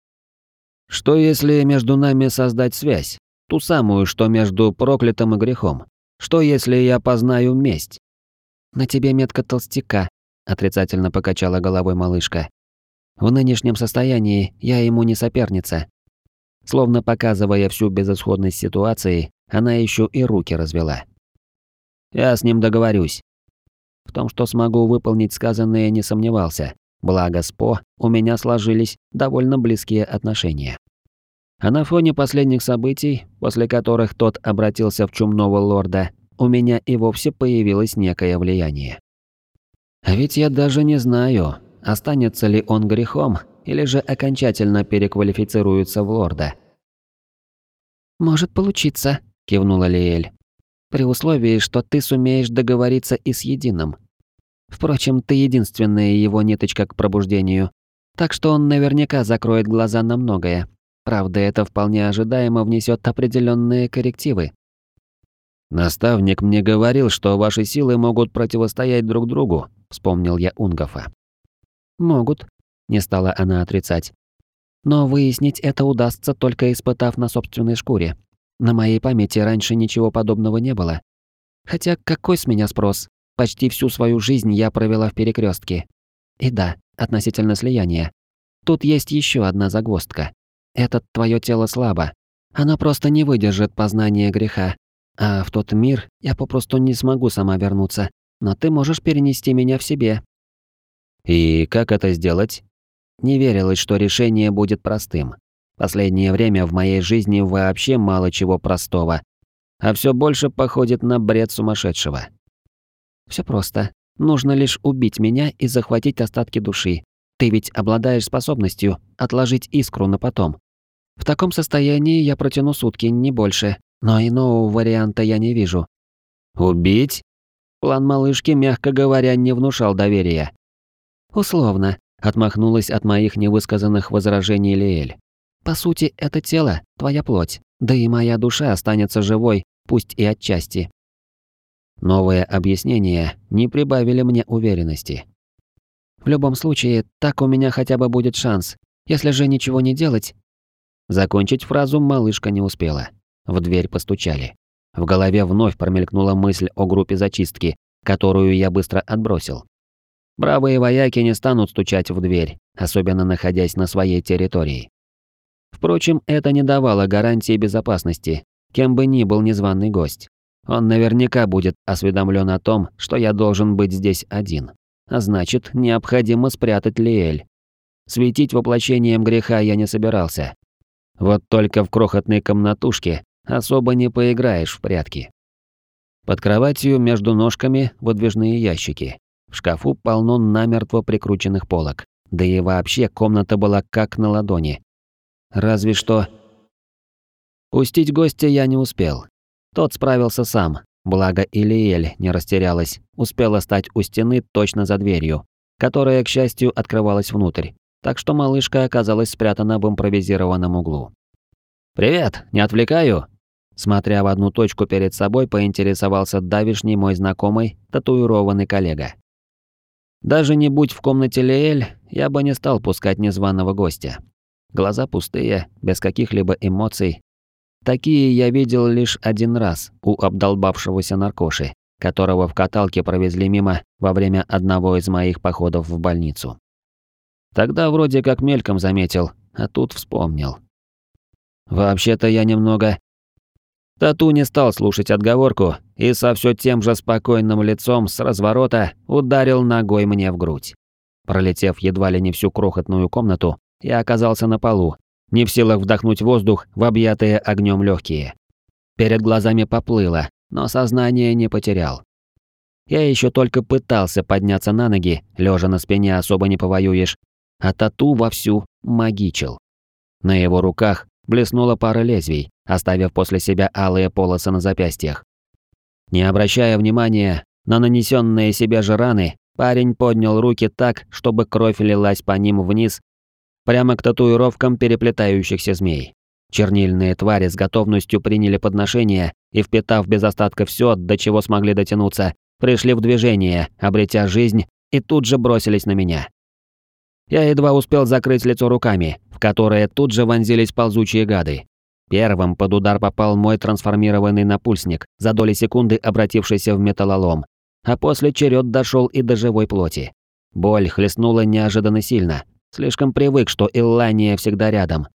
A: Что если между нами создать связь? Ту самую, что между проклятым и грехом. Что если я познаю месть?
B: На тебе метка толстяка, отрицательно покачала головой малышка. В нынешнем состоянии я ему не соперница. Словно показывая всю безысходность ситуации, она еще и руки развела.
A: Я с ним договорюсь.
B: В том, что смогу выполнить сказанное, не сомневался. Благо с По у меня сложились довольно близкие отношения. А на фоне последних событий, после которых тот обратился в чумного лорда, у меня и вовсе появилось некое влияние. А ведь я даже не знаю, останется ли он грехом или же окончательно переквалифицируется в лорда. «Может получиться», – кивнула Лиэль. «При условии, что ты сумеешь договориться и с Единым. Впрочем, ты единственная его ниточка к пробуждению, так что он наверняка закроет глаза на многое, Правда, это вполне ожидаемо внесет определенные коррективы.
A: Наставник мне говорил, что ваши силы могут противостоять друг другу, вспомнил я Унгофа.
B: Могут, не стала она отрицать. Но выяснить это удастся только испытав на собственной шкуре. На моей памяти раньше ничего подобного не было. Хотя какой с меня спрос? Почти всю свою жизнь я провела в перекрестке. И да, относительно слияния. Тут есть еще одна загвоздка. Этот твое тело слабо. Оно просто не выдержит познания греха. А в тот мир я попросту не смогу сама вернуться. Но ты можешь перенести меня в себе.
A: И как это сделать?
B: Не верилось, что решение будет простым. Последнее время в моей жизни вообще мало чего простого, а все больше походит на бред сумасшедшего. Все просто. Нужно лишь убить меня и захватить остатки души. Ты ведь обладаешь способностью отложить искру на потом. В таком состоянии я протяну сутки, не больше, но иного варианта я не вижу.
A: Убить?
B: План малышки, мягко говоря, не внушал доверия. Условно, отмахнулась от моих невысказанных возражений Лиэль. По сути, это тело, твоя плоть, да и моя душа останется живой, пусть и отчасти. Новые объяснения не прибавили мне уверенности. В любом случае, так у меня хотя бы будет шанс. Если же ничего не делать... Закончить фразу малышка не успела. В дверь постучали. В голове вновь промелькнула мысль о группе зачистки, которую я быстро отбросил. Бравые вояки не станут стучать в дверь, особенно находясь на своей территории.
A: Впрочем, это не давало гарантии безопасности, кем бы ни был незваный гость. Он наверняка будет осведомлен о том, что я должен быть здесь один. А значит, необходимо спрятать Лиэль. Светить воплощением греха я не собирался. Вот только в крохотной комнатушке особо не поиграешь в прятки. Под кроватью между ножками выдвижные ящики. В шкафу полно намертво прикрученных полок. Да и вообще комната была как на ладони. Разве что... Пустить гостя я не успел. Тот справился сам, благо Илиэль не растерялась, успела стать у стены точно за дверью, которая, к счастью, открывалась внутрь, так что малышка оказалась спрятана в импровизированном углу. «Привет, не отвлекаю?» Смотря в одну точку перед собой, поинтересовался давишний мой знакомый, татуированный коллега. Даже не будь в комнате Леэль, я бы не стал пускать незваного гостя. Глаза пустые, без каких-либо эмоций. Такие я видел лишь один раз у обдолбавшегося наркоши, которого в каталке провезли мимо во время одного из моих походов в больницу. Тогда вроде как мельком заметил, а тут вспомнил. Вообще-то я немного... Тату не стал слушать отговорку и со все тем же спокойным лицом с разворота ударил ногой мне в грудь. Пролетев едва ли не всю крохотную комнату, я оказался на полу, не в силах вдохнуть воздух в объятые огнем легкие. Перед глазами поплыло, но сознание не потерял. Я еще только пытался подняться на ноги, лежа на спине особо не повоюешь, а тату вовсю магичил. На его руках блеснула пара лезвий, оставив после себя алые полосы на запястьях. Не обращая внимания на нанесенные себе же раны, парень поднял руки так, чтобы кровь лилась по ним вниз, прямо к татуировкам переплетающихся змей. Чернильные твари с готовностью приняли подношение и, впитав без остатка все, до чего смогли дотянуться, пришли в движение, обретя жизнь, и тут же бросились на меня. Я едва успел закрыть лицо руками, в которые тут же вонзились ползучие гады. Первым под удар попал мой трансформированный напульсник, за доли секунды обратившийся в металлолом. А после черед дошел и до живой плоти. Боль хлестнула неожиданно сильно. Слишком привык, что Иллания всегда рядом.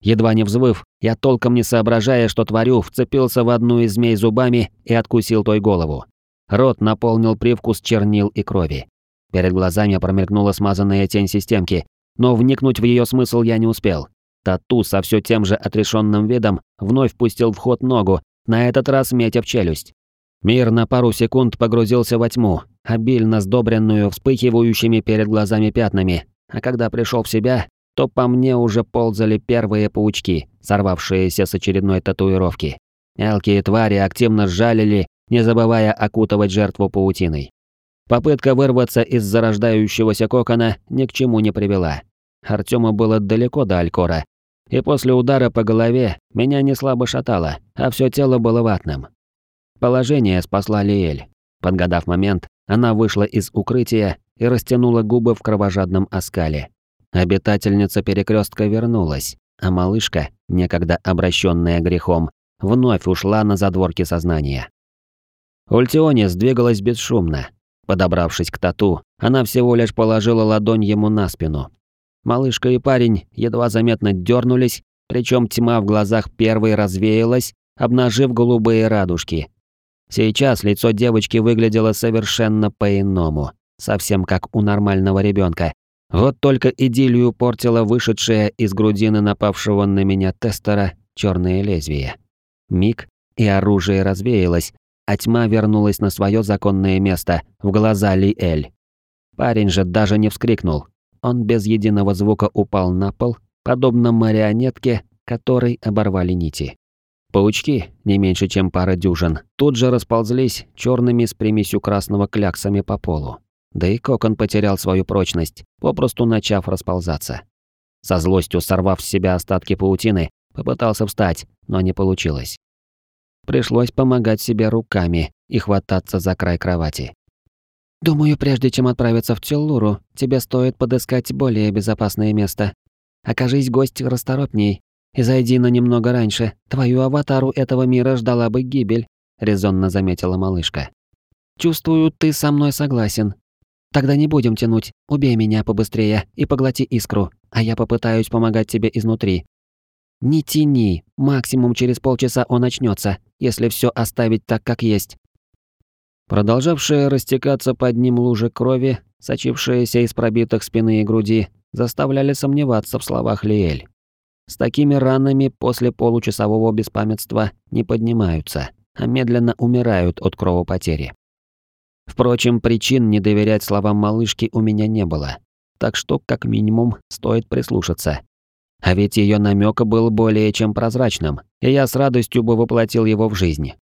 A: Едва не взвыв, я толком не соображая, что творю, вцепился в одну из змей зубами и откусил той голову. Рот наполнил привкус чернил и крови. Перед глазами промелькнула смазанная тень системки, но вникнуть в ее смысл я не успел. Тату со все тем же отрешенным видом вновь пустил в ход ногу, на этот раз метя в челюсть. Мир на пару секунд погрузился во тьму, обильно сдобренную вспыхивающими перед глазами пятнами, а когда пришел в себя, то по мне уже ползали первые паучки, сорвавшиеся с очередной татуировки. Мелкие твари активно сжалили, не забывая окутывать жертву паутиной. Попытка вырваться из зарождающегося кокона ни к чему не привела. Артёму было далеко до Алькора, и после удара по голове меня не слабо шатало, а все тело было ватным. Положение спасла Лиэль. Подгадав момент, она вышла из укрытия и растянула губы в кровожадном оскале. Обитательница перекрестка вернулась, а малышка, некогда обращенная грехом, вновь ушла на задворки сознания. Ультионис двигалась бесшумно, Подобравшись к тату, она всего лишь положила ладонь ему на спину. Малышка и парень едва заметно дернулись, причем тьма в глазах первой развеялась, обнажив голубые радужки. Сейчас лицо девочки выглядело совершенно по-иному, совсем как у нормального ребенка. Вот только идиллию портила вышедшее из грудины напавшего на меня тестера черное лезвие. Миг, и оружие развеялось, а тьма вернулась на свое законное место, в глаза Ли-Эль. Парень же даже не вскрикнул. Он без единого звука упал на пол, подобно марионетке, которой оборвали нити. Паучки, не меньше чем пара дюжин, тут же расползлись черными с примесью красного кляксами по полу. Да и кокон потерял свою прочность, попросту начав расползаться. Со злостью сорвав с себя остатки паутины, попытался встать, но не получилось. Пришлось помогать себе руками и хвататься за край кровати. «Думаю, прежде чем отправиться в Теллуру, тебе стоит подыскать более безопасное место. Окажись гость расторопней и зайди на немного раньше. Твою аватару этого мира ждала бы гибель», — резонно заметила малышка. «Чувствую, ты со мной согласен. Тогда не будем тянуть. Убей меня побыстрее и поглоти искру, а я попытаюсь помогать тебе изнутри.
B: Не тяни, максимум через полчаса он очнется, если все оставить так, как есть.
A: Продолжавшая растекаться под ним лужи крови, сочившиеся из пробитых спины и груди, заставляли сомневаться в словах Лиэль. С такими ранами после получасового беспамятства не поднимаются, а медленно умирают от кровопотери. Впрочем, причин не доверять словам малышки у меня не было, так что, как минимум, стоит прислушаться. А ведь ее намек был более чем прозрачным, и я с радостью бы воплотил его в жизнь.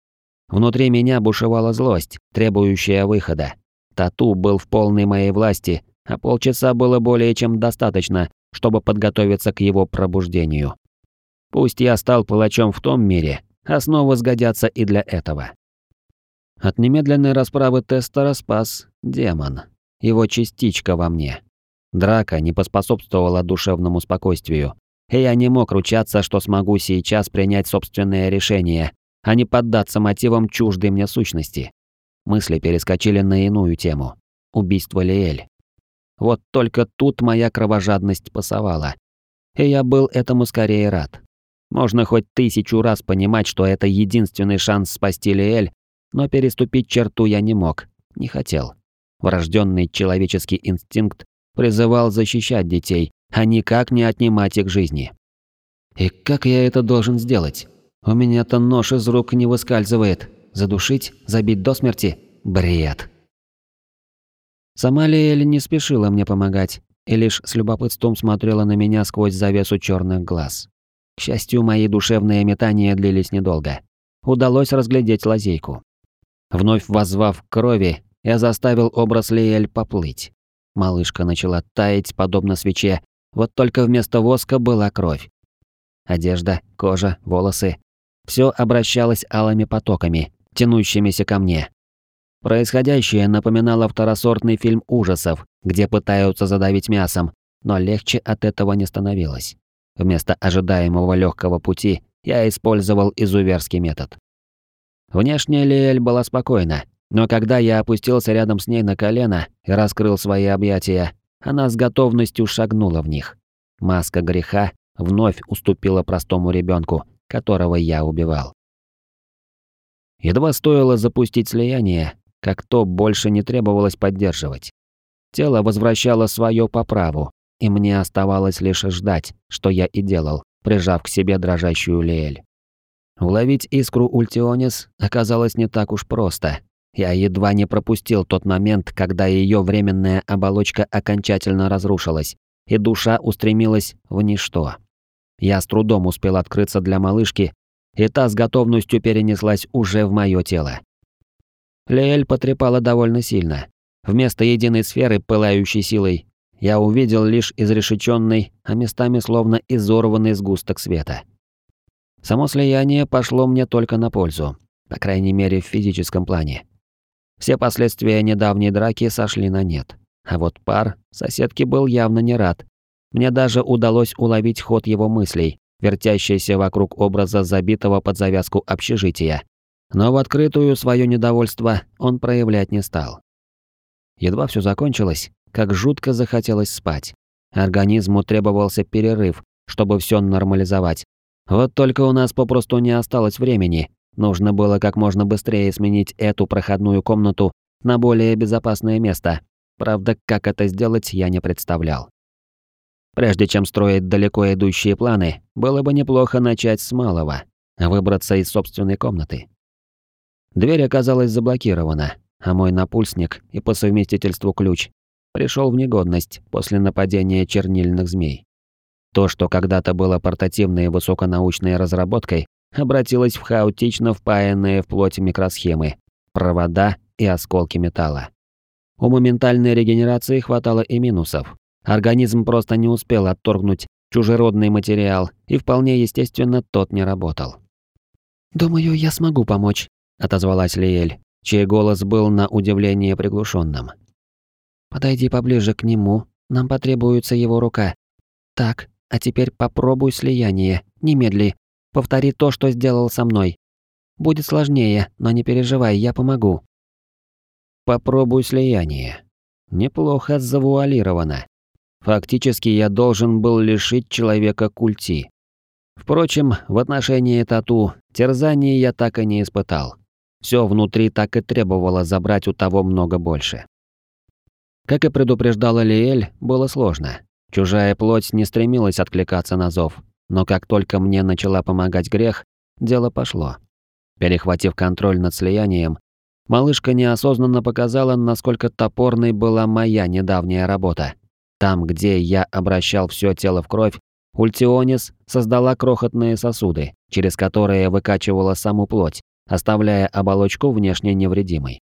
A: Внутри меня бушевала злость, требующая выхода. Тату был в полной моей власти, а полчаса было более чем достаточно, чтобы подготовиться к его пробуждению. Пусть я стал палачом в том мире, основы сгодятся и для этого. От немедленной расправы Тестера спас демон, его частичка во мне. Драка не поспособствовала душевному спокойствию, и я не мог ручаться, что смогу сейчас принять собственное решение, а не поддаться мотивам чуждой мне сущности. Мысли перескочили на иную тему – убийство Лиэль. Вот только тут моя кровожадность пасовала. И я был этому скорее рад. Можно хоть тысячу раз понимать, что это единственный шанс спасти Лиэль, но переступить черту я не мог, не хотел. Врожденный человеческий инстинкт призывал защищать детей, а никак не отнимать их жизни. И как я это должен сделать? У меня-то нож из рук не выскальзывает. Задушить? Забить до смерти? Бред. Сама Лиэль не спешила мне помогать и лишь с любопытством смотрела на меня сквозь завесу черных глаз. К счастью, мои душевные метания длились недолго. Удалось разглядеть лазейку. Вновь воззвав к крови, я заставил образ Лиэль поплыть. Малышка начала таять, подобно свече, вот только вместо воска была кровь. Одежда, кожа, волосы. Все обращалось алыми потоками, тянущимися ко мне. Происходящее напоминало второсортный фильм ужасов, где пытаются задавить мясом, но легче от этого не становилось. Вместо ожидаемого легкого пути я использовал изуверский метод. Внешне Лиэль была спокойна, но когда я опустился рядом с ней на колено и раскрыл свои объятия, она с готовностью шагнула в них. Маска греха вновь уступила простому ребенку, которого я убивал. Едва стоило запустить слияние, как то больше не требовалось поддерживать. Тело возвращало свое по праву, и мне оставалось лишь ждать, что я и делал, прижав к себе дрожащую Лиэль. Уловить искру Ультионис оказалось не так уж просто, я едва не пропустил тот момент, когда ее временная оболочка окончательно разрушилась, и душа устремилась в ничто. Я с трудом успел открыться для малышки, и та с готовностью перенеслась уже в мое тело. Леэль потрепала довольно сильно. Вместо единой сферы, пылающей силой, я увидел лишь изрешеченный, а местами словно изорванный сгусток света. Само слияние пошло мне только на пользу, по крайней мере в физическом плане. Все последствия недавней драки сошли на нет. А вот пар соседки был явно не рад. Мне даже удалось уловить ход его мыслей, вертящийся вокруг образа забитого под завязку общежития. Но в открытую свое недовольство он проявлять не стал. Едва все закончилось, как жутко захотелось спать. Организму требовался перерыв, чтобы все нормализовать. Вот только у нас попросту не осталось времени, Нужно было как можно быстрее сменить эту проходную комнату на более безопасное место. Правда, как это сделать, я не представлял. Прежде чем строить далеко идущие планы, было бы неплохо начать с малого, выбраться из собственной комнаты. Дверь оказалась заблокирована, а мой напульсник и по совместительству ключ пришел в негодность после нападения чернильных змей. То, что когда-то было портативной высоконаучной разработкой, обратилась в хаотично впаянные в плоть микросхемы, провода и осколки металла. У моментальной регенерации хватало и минусов. Организм просто не успел отторгнуть чужеродный материал, и вполне естественно тот не работал.
B: «Думаю, я смогу помочь», — отозвалась Лиэль, чей голос был на удивление приглушенным. «Подойди поближе к нему, нам потребуется его рука. Так, а теперь попробуй слияние, немедли, Повтори то, что сделал со мной. Будет сложнее, но не переживай, я помогу.
A: Попробуй слияние. Неплохо завуалировано. Фактически я должен был лишить человека культи. Впрочем, в отношении тату терзаний я так и не испытал. Все внутри так и требовало забрать у того много больше. Как и предупреждала Лиэль, было сложно. Чужая плоть не стремилась откликаться на зов, но как только мне начала помогать грех, дело пошло. Перехватив контроль над слиянием, малышка неосознанно показала, насколько топорной была моя недавняя работа. Там, где я обращал все тело в кровь, Ультионис создала крохотные сосуды, через которые выкачивала саму плоть, оставляя оболочку внешне невредимой.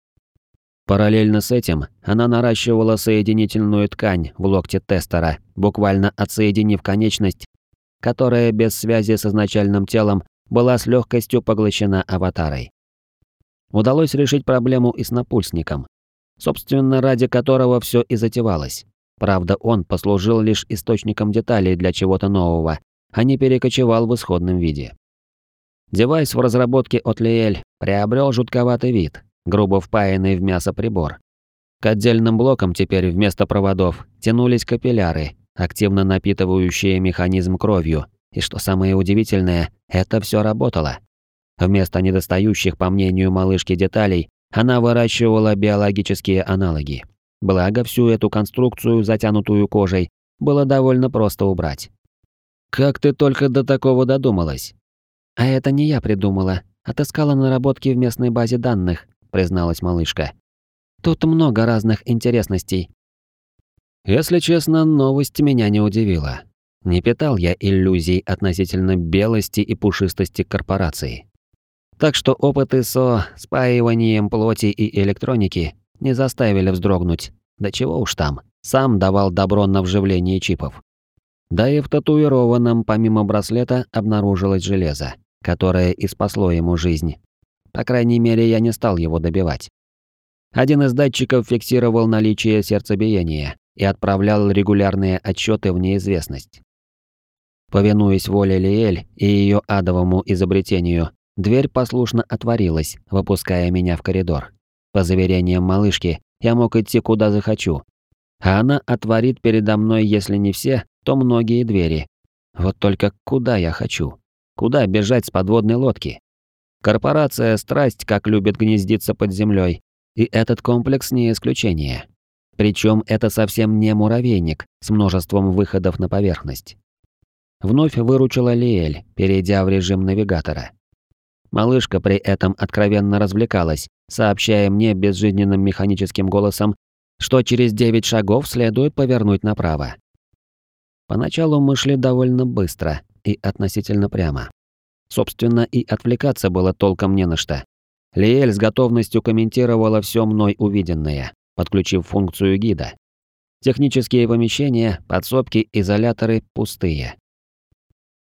A: Параллельно с этим она наращивала соединительную ткань в локте тестера, буквально отсоединив конечность, которая без связи с изначальным телом была с легкостью поглощена аватарой. Удалось решить проблему и с напульсником, собственно, ради которого все и затевалось. Правда, он послужил лишь источником деталей для чего-то нового, а не перекочевал в исходном виде. Девайс в разработке от Лиэль приобрел жутковатый вид, грубо впаянный в мясо прибор. К отдельным блокам теперь вместо проводов тянулись капилляры, активно напитывающие механизм кровью, и что самое удивительное, это все работало. Вместо недостающих, по мнению малышки, деталей, она выращивала биологические аналоги. Благо, всю эту конструкцию, затянутую кожей, было довольно просто убрать. «Как ты только до такого додумалась?» «А это не я придумала. Отыскала наработки в местной базе данных», — призналась малышка. «Тут много разных интересностей». Если честно, новость меня не удивила. Не питал я иллюзий относительно белости и пушистости корпорации. Так что опыты со спаиванием плоти и электроники не заставили вздрогнуть. Да чего уж там, сам давал добро на вживление чипов. Да и в татуированном помимо браслета обнаружилось железо, которое и спасло ему жизнь. По крайней мере, я не стал его добивать. Один из датчиков фиксировал наличие сердцебиения и отправлял регулярные отчеты в неизвестность. Повинуясь воле Лиэль и ее адовому изобретению, дверь послушно отворилась, выпуская меня в коридор. По заверениям малышки, я мог идти куда захочу. А она отворит передо мной, если не все, то многие двери. Вот только куда я хочу? Куда бежать с подводной лодки? Корпорация «Страсть» как любит гнездиться под землей, и этот комплекс не исключение. Причем это совсем не муравейник с множеством выходов на поверхность. Вновь выручила Лиэль, перейдя в режим навигатора. Малышка при этом откровенно развлекалась, сообщая мне безжизненным механическим голосом, что через девять шагов следует повернуть направо. Поначалу мы шли довольно быстро и относительно прямо. Собственно, и отвлекаться было толком не на что. Лиэль с готовностью комментировала все мной увиденное, подключив функцию гида. Технические помещения, подсобки, изоляторы пустые.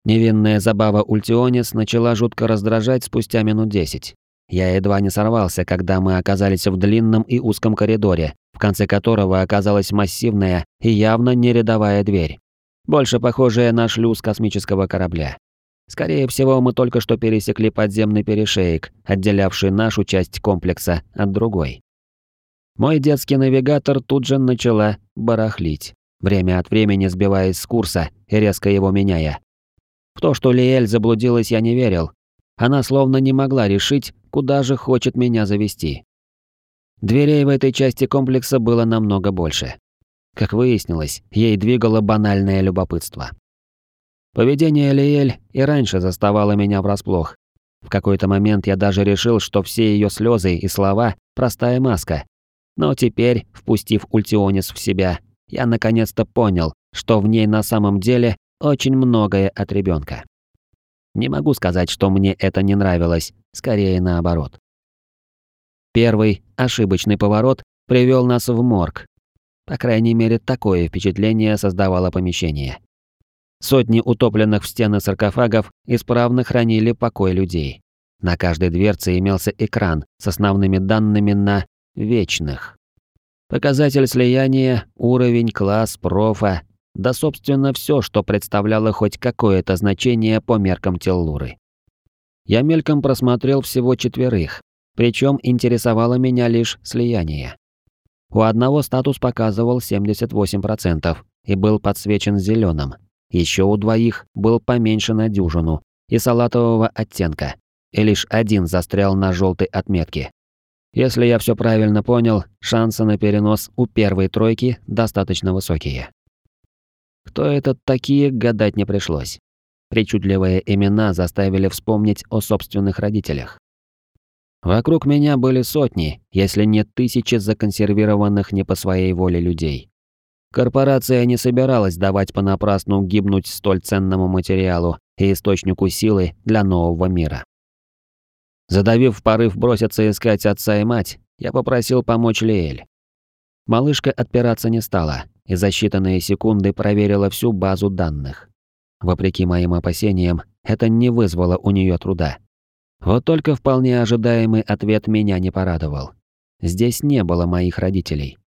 A: Невинная забава Ультионис начала жутко раздражать спустя минут десять. Я едва не сорвался, когда мы оказались в длинном и узком коридоре, в конце которого оказалась массивная и явно не рядовая дверь, больше похожая на шлюз космического корабля. Скорее всего, мы только что пересекли подземный перешеек, отделявший нашу часть комплекса от другой. Мой детский навигатор тут же начала барахлить, время от времени сбиваясь с курса и резко его меняя. В то, что Лиэль заблудилась, я не верил. Она словно не могла решить, куда же хочет меня завести. Дверей в этой части комплекса было намного больше. Как выяснилось, ей двигало банальное любопытство. Поведение Лиэль и раньше заставало меня врасплох. В какой-то момент я даже решил, что все ее слезы и слова – простая маска. Но теперь, впустив Ультионис в себя, я наконец-то понял, что в ней на самом деле очень многое от ребенка. Не могу сказать, что мне это не нравилось, скорее наоборот. Первый, ошибочный поворот привел нас в морг. По крайней мере, такое впечатление создавало помещение. Сотни утопленных в стены саркофагов исправно хранили покой людей. На каждой дверце имелся экран с основными данными на «вечных». Показатель слияния, уровень, класс, профа, да собственно все, что представляло хоть какое-то значение по меркам Теллуры. Я мельком просмотрел всего четверых, причем интересовало меня лишь слияние. У одного статус показывал 78% и был подсвечен зеленым, Еще у двоих был поменьше на дюжину и салатового оттенка, и лишь один застрял на желтой отметке. Если я все правильно понял, шансы на перенос у первой тройки достаточно высокие. Кто это такие, гадать не пришлось. Причудливые имена заставили вспомнить о собственных родителях. Вокруг меня были сотни, если не тысячи законсервированных не по своей воле людей. Корпорация не собиралась давать понапрасну гибнуть столь ценному материалу и источнику силы для нового мира. Задавив порыв броситься искать отца и мать, я попросил помочь Леэль. Малышка отпираться не стала и за считанные секунды проверила всю базу данных. Вопреки моим опасениям, это не вызвало у нее труда. Вот только вполне ожидаемый ответ меня не порадовал. Здесь не было моих родителей.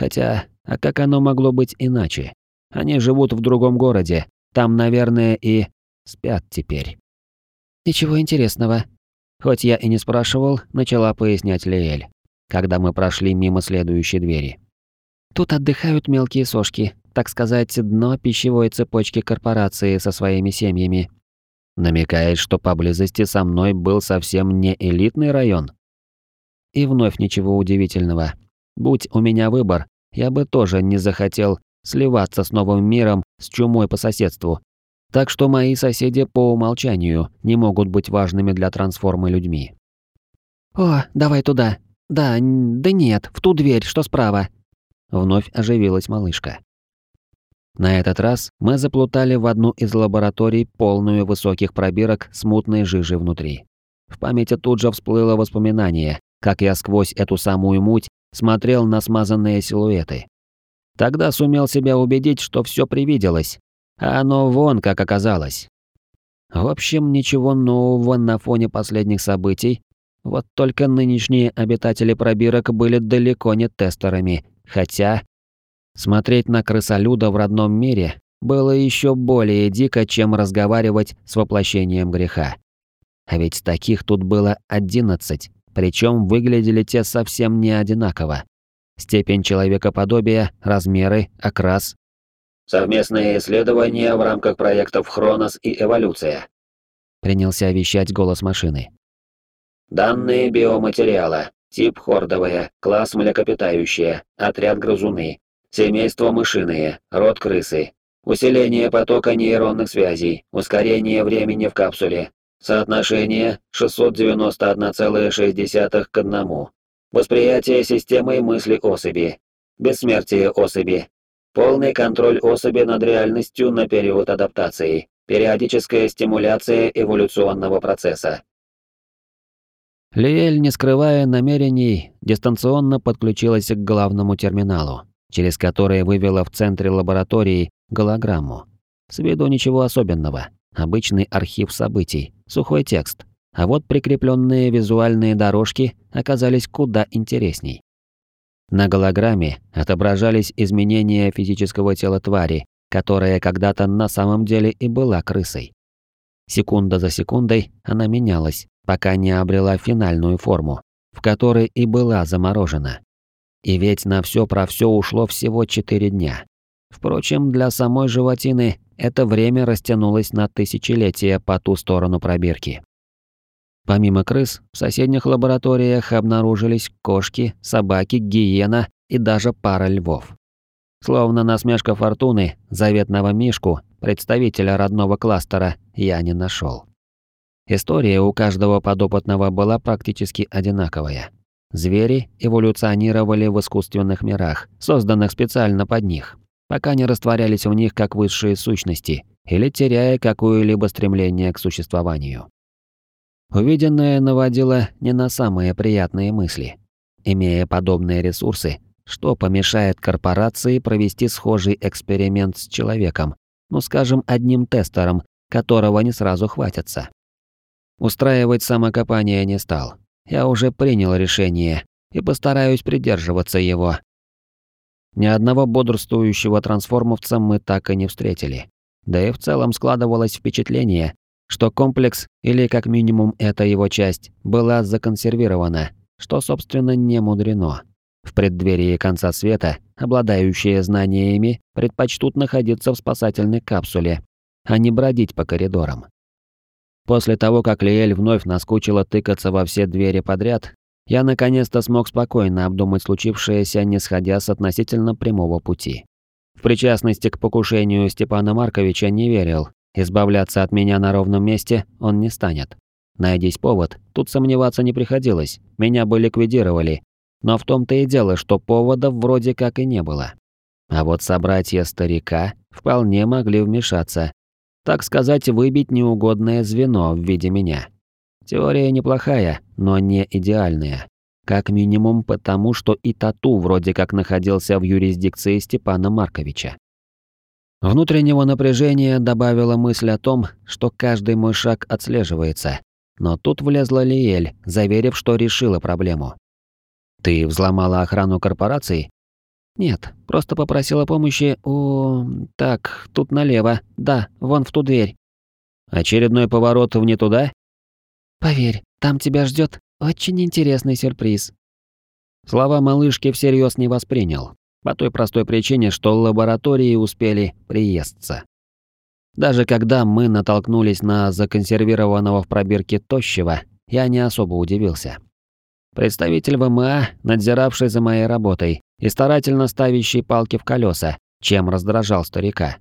A: Хотя, а как оно могло быть иначе? Они живут в другом городе, там, наверное, и спят теперь.
B: Ничего интересного.
A: Хоть я и не спрашивал, начала пояснять Лиэль, когда мы прошли мимо следующей двери.
B: Тут отдыхают мелкие сошки, так сказать, дно пищевой цепочки корпорации со своими семьями.
A: Намекает, что поблизости со мной был совсем не элитный район. И вновь ничего удивительного. Будь у меня выбор, я бы тоже не захотел сливаться с новым миром с чумой по соседству. Так что мои соседи по умолчанию не могут быть важными для трансформы людьми.
B: «О, давай туда. Да, да нет, в ту дверь, что справа».
A: Вновь оживилась малышка. На этот раз мы заплутали в одну из лабораторий, полную высоких пробирок с мутной жижей внутри. В памяти тут же всплыло воспоминание, как я сквозь эту самую муть смотрел на смазанные силуэты. Тогда сумел себя убедить, что все привиделось, а оно вон как оказалось. В общем, ничего нового на фоне последних событий, вот только нынешние обитатели пробирок были далеко не тестерами, хотя Смотреть на крысолюда в родном мире было еще более дико, чем разговаривать с воплощением греха. А ведь таких тут было одиннадцать, причем выглядели те совсем не одинаково. Степень человекоподобия, размеры, окрас.
C: Совместные исследования в рамках проектов «Хронос» и «Эволюция».
A: Принялся вещать голос машины.
C: Данные биоматериала. Тип хордовая, класс млекопитающие, отряд грызуны, Семейство мышиные, род крысы. Усиление потока нейронных связей, ускорение времени в капсуле. Соотношение 691,6 к 1. Восприятие системой мысли особи. Бессмертие особи. Полный контроль особи над реальностью на период адаптации. Периодическая стимуляция эволюционного процесса.
A: Лиэль, не скрывая намерений, дистанционно подключилась к главному терминалу через которое вывела в центре лаборатории голограмму. С виду ничего особенного. Обычный архив событий, сухой текст. А вот прикрепленные визуальные дорожки оказались куда интересней. На голограмме отображались изменения физического тела твари, которая когда-то на самом деле и была крысой. Секунда за секундой она менялась, пока не обрела финальную форму, в которой и была заморожена. И ведь на все про все ушло всего четыре дня. Впрочем, для самой животины это время растянулось на тысячелетия по ту сторону пробирки. Помимо крыс, в соседних лабораториях обнаружились кошки, собаки, гиена и даже пара львов. Словно насмешка фортуны, заветного мишку, представителя родного кластера, я не нашел. История у каждого подопытного была практически одинаковая. Звери эволюционировали в искусственных мирах, созданных специально под них, пока не растворялись в них как высшие сущности или теряя какое-либо стремление к существованию. Увиденное наводило не на самые приятные мысли. Имея подобные ресурсы, что помешает корпорации провести схожий эксперимент с человеком, ну скажем, одним тестером, которого не сразу хватится. Устраивать самокопание не стал, я уже принял решение и постараюсь придерживаться его. Ни одного бодрствующего трансформовца мы так и не встретили. Да и в целом складывалось впечатление, что комплекс, или как минимум эта его часть, была законсервирована, что, собственно, не мудрено. в преддверии конца света, обладающие знаниями, предпочтут находиться в спасательной капсуле, а не бродить по коридорам. После того, как Лиэль вновь наскучила тыкаться во все двери подряд, я наконец-то смог спокойно обдумать случившееся, не сходя с относительно прямого пути. В причастности к покушению Степана Марковича не верил, избавляться от меня на ровном месте он не станет. Найдись повод, тут сомневаться не приходилось, меня бы ликвидировали. Но в том-то и дело, что поводов вроде как и не было. А вот собратья старика вполне могли вмешаться, так сказать, выбить неугодное звено в виде меня. Теория неплохая, но не идеальная. Как минимум потому, что и Тату вроде как находился в юрисдикции Степана Марковича. Внутреннего напряжения добавила мысль о том, что каждый мой шаг отслеживается. Но тут влезла Лиэль, заверив, что решила проблему. «Ты взломала охрану корпорации?»
B: «Нет, просто попросила помощи у... Так, тут налево. Да, вон в ту дверь».
A: «Очередной поворот в не туда?»
B: «Поверь, там тебя ждет очень интересный сюрприз».
A: Слова малышки всерьез не воспринял. По той простой причине, что лаборатории успели приесться. Даже когда мы натолкнулись на законсервированного в пробирке тощего, я не особо удивился. Представитель ВМА, надзиравший за моей работой и старательно ставящий палки в колеса, чем раздражал старика.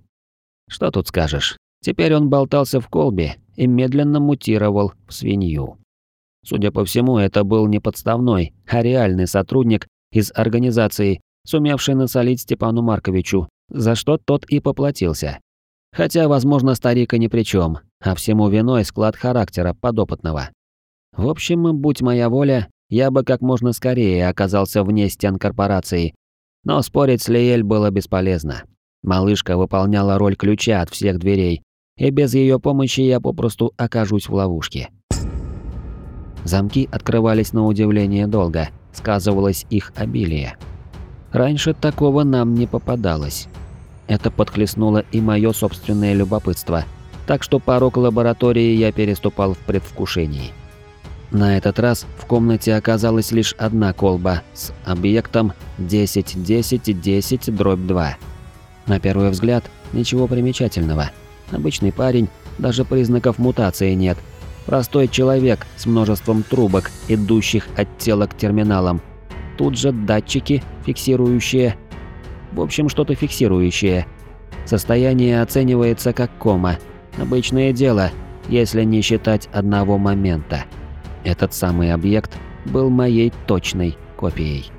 A: Что тут скажешь? Теперь он болтался в колбе и медленно мутировал в свинью. Судя по всему, это был не подставной, а реальный сотрудник из организации, сумевший насолить Степану Марковичу, за что тот и поплатился. Хотя, возможно, старик и ни при чем, а всему виной склад характера подопытного. В общем, будь моя воля, я бы как можно скорее оказался вне стен корпорации. Но спорить с Лиэль было бесполезно. Малышка выполняла роль ключа от всех дверей, и без ее помощи я попросту окажусь в ловушке. Замки открывались на удивление долго, сказывалось их обилие. Раньше такого нам не попадалось. Это подхлестнуло и мое собственное любопытство, так что порог лаборатории я переступал в предвкушении. На этот раз в комнате оказалась лишь одна колба с объектом 10-10-10-2. На первый взгляд, ничего примечательного. Обычный парень, даже признаков мутации нет. Простой человек с множеством трубок, идущих от тела к терминалам. Тут же датчики, фиксирующие... В общем, что-то фиксирующее. Состояние оценивается как кома. Обычное дело, если не считать одного момента. Этот самый объект был моей точной копией.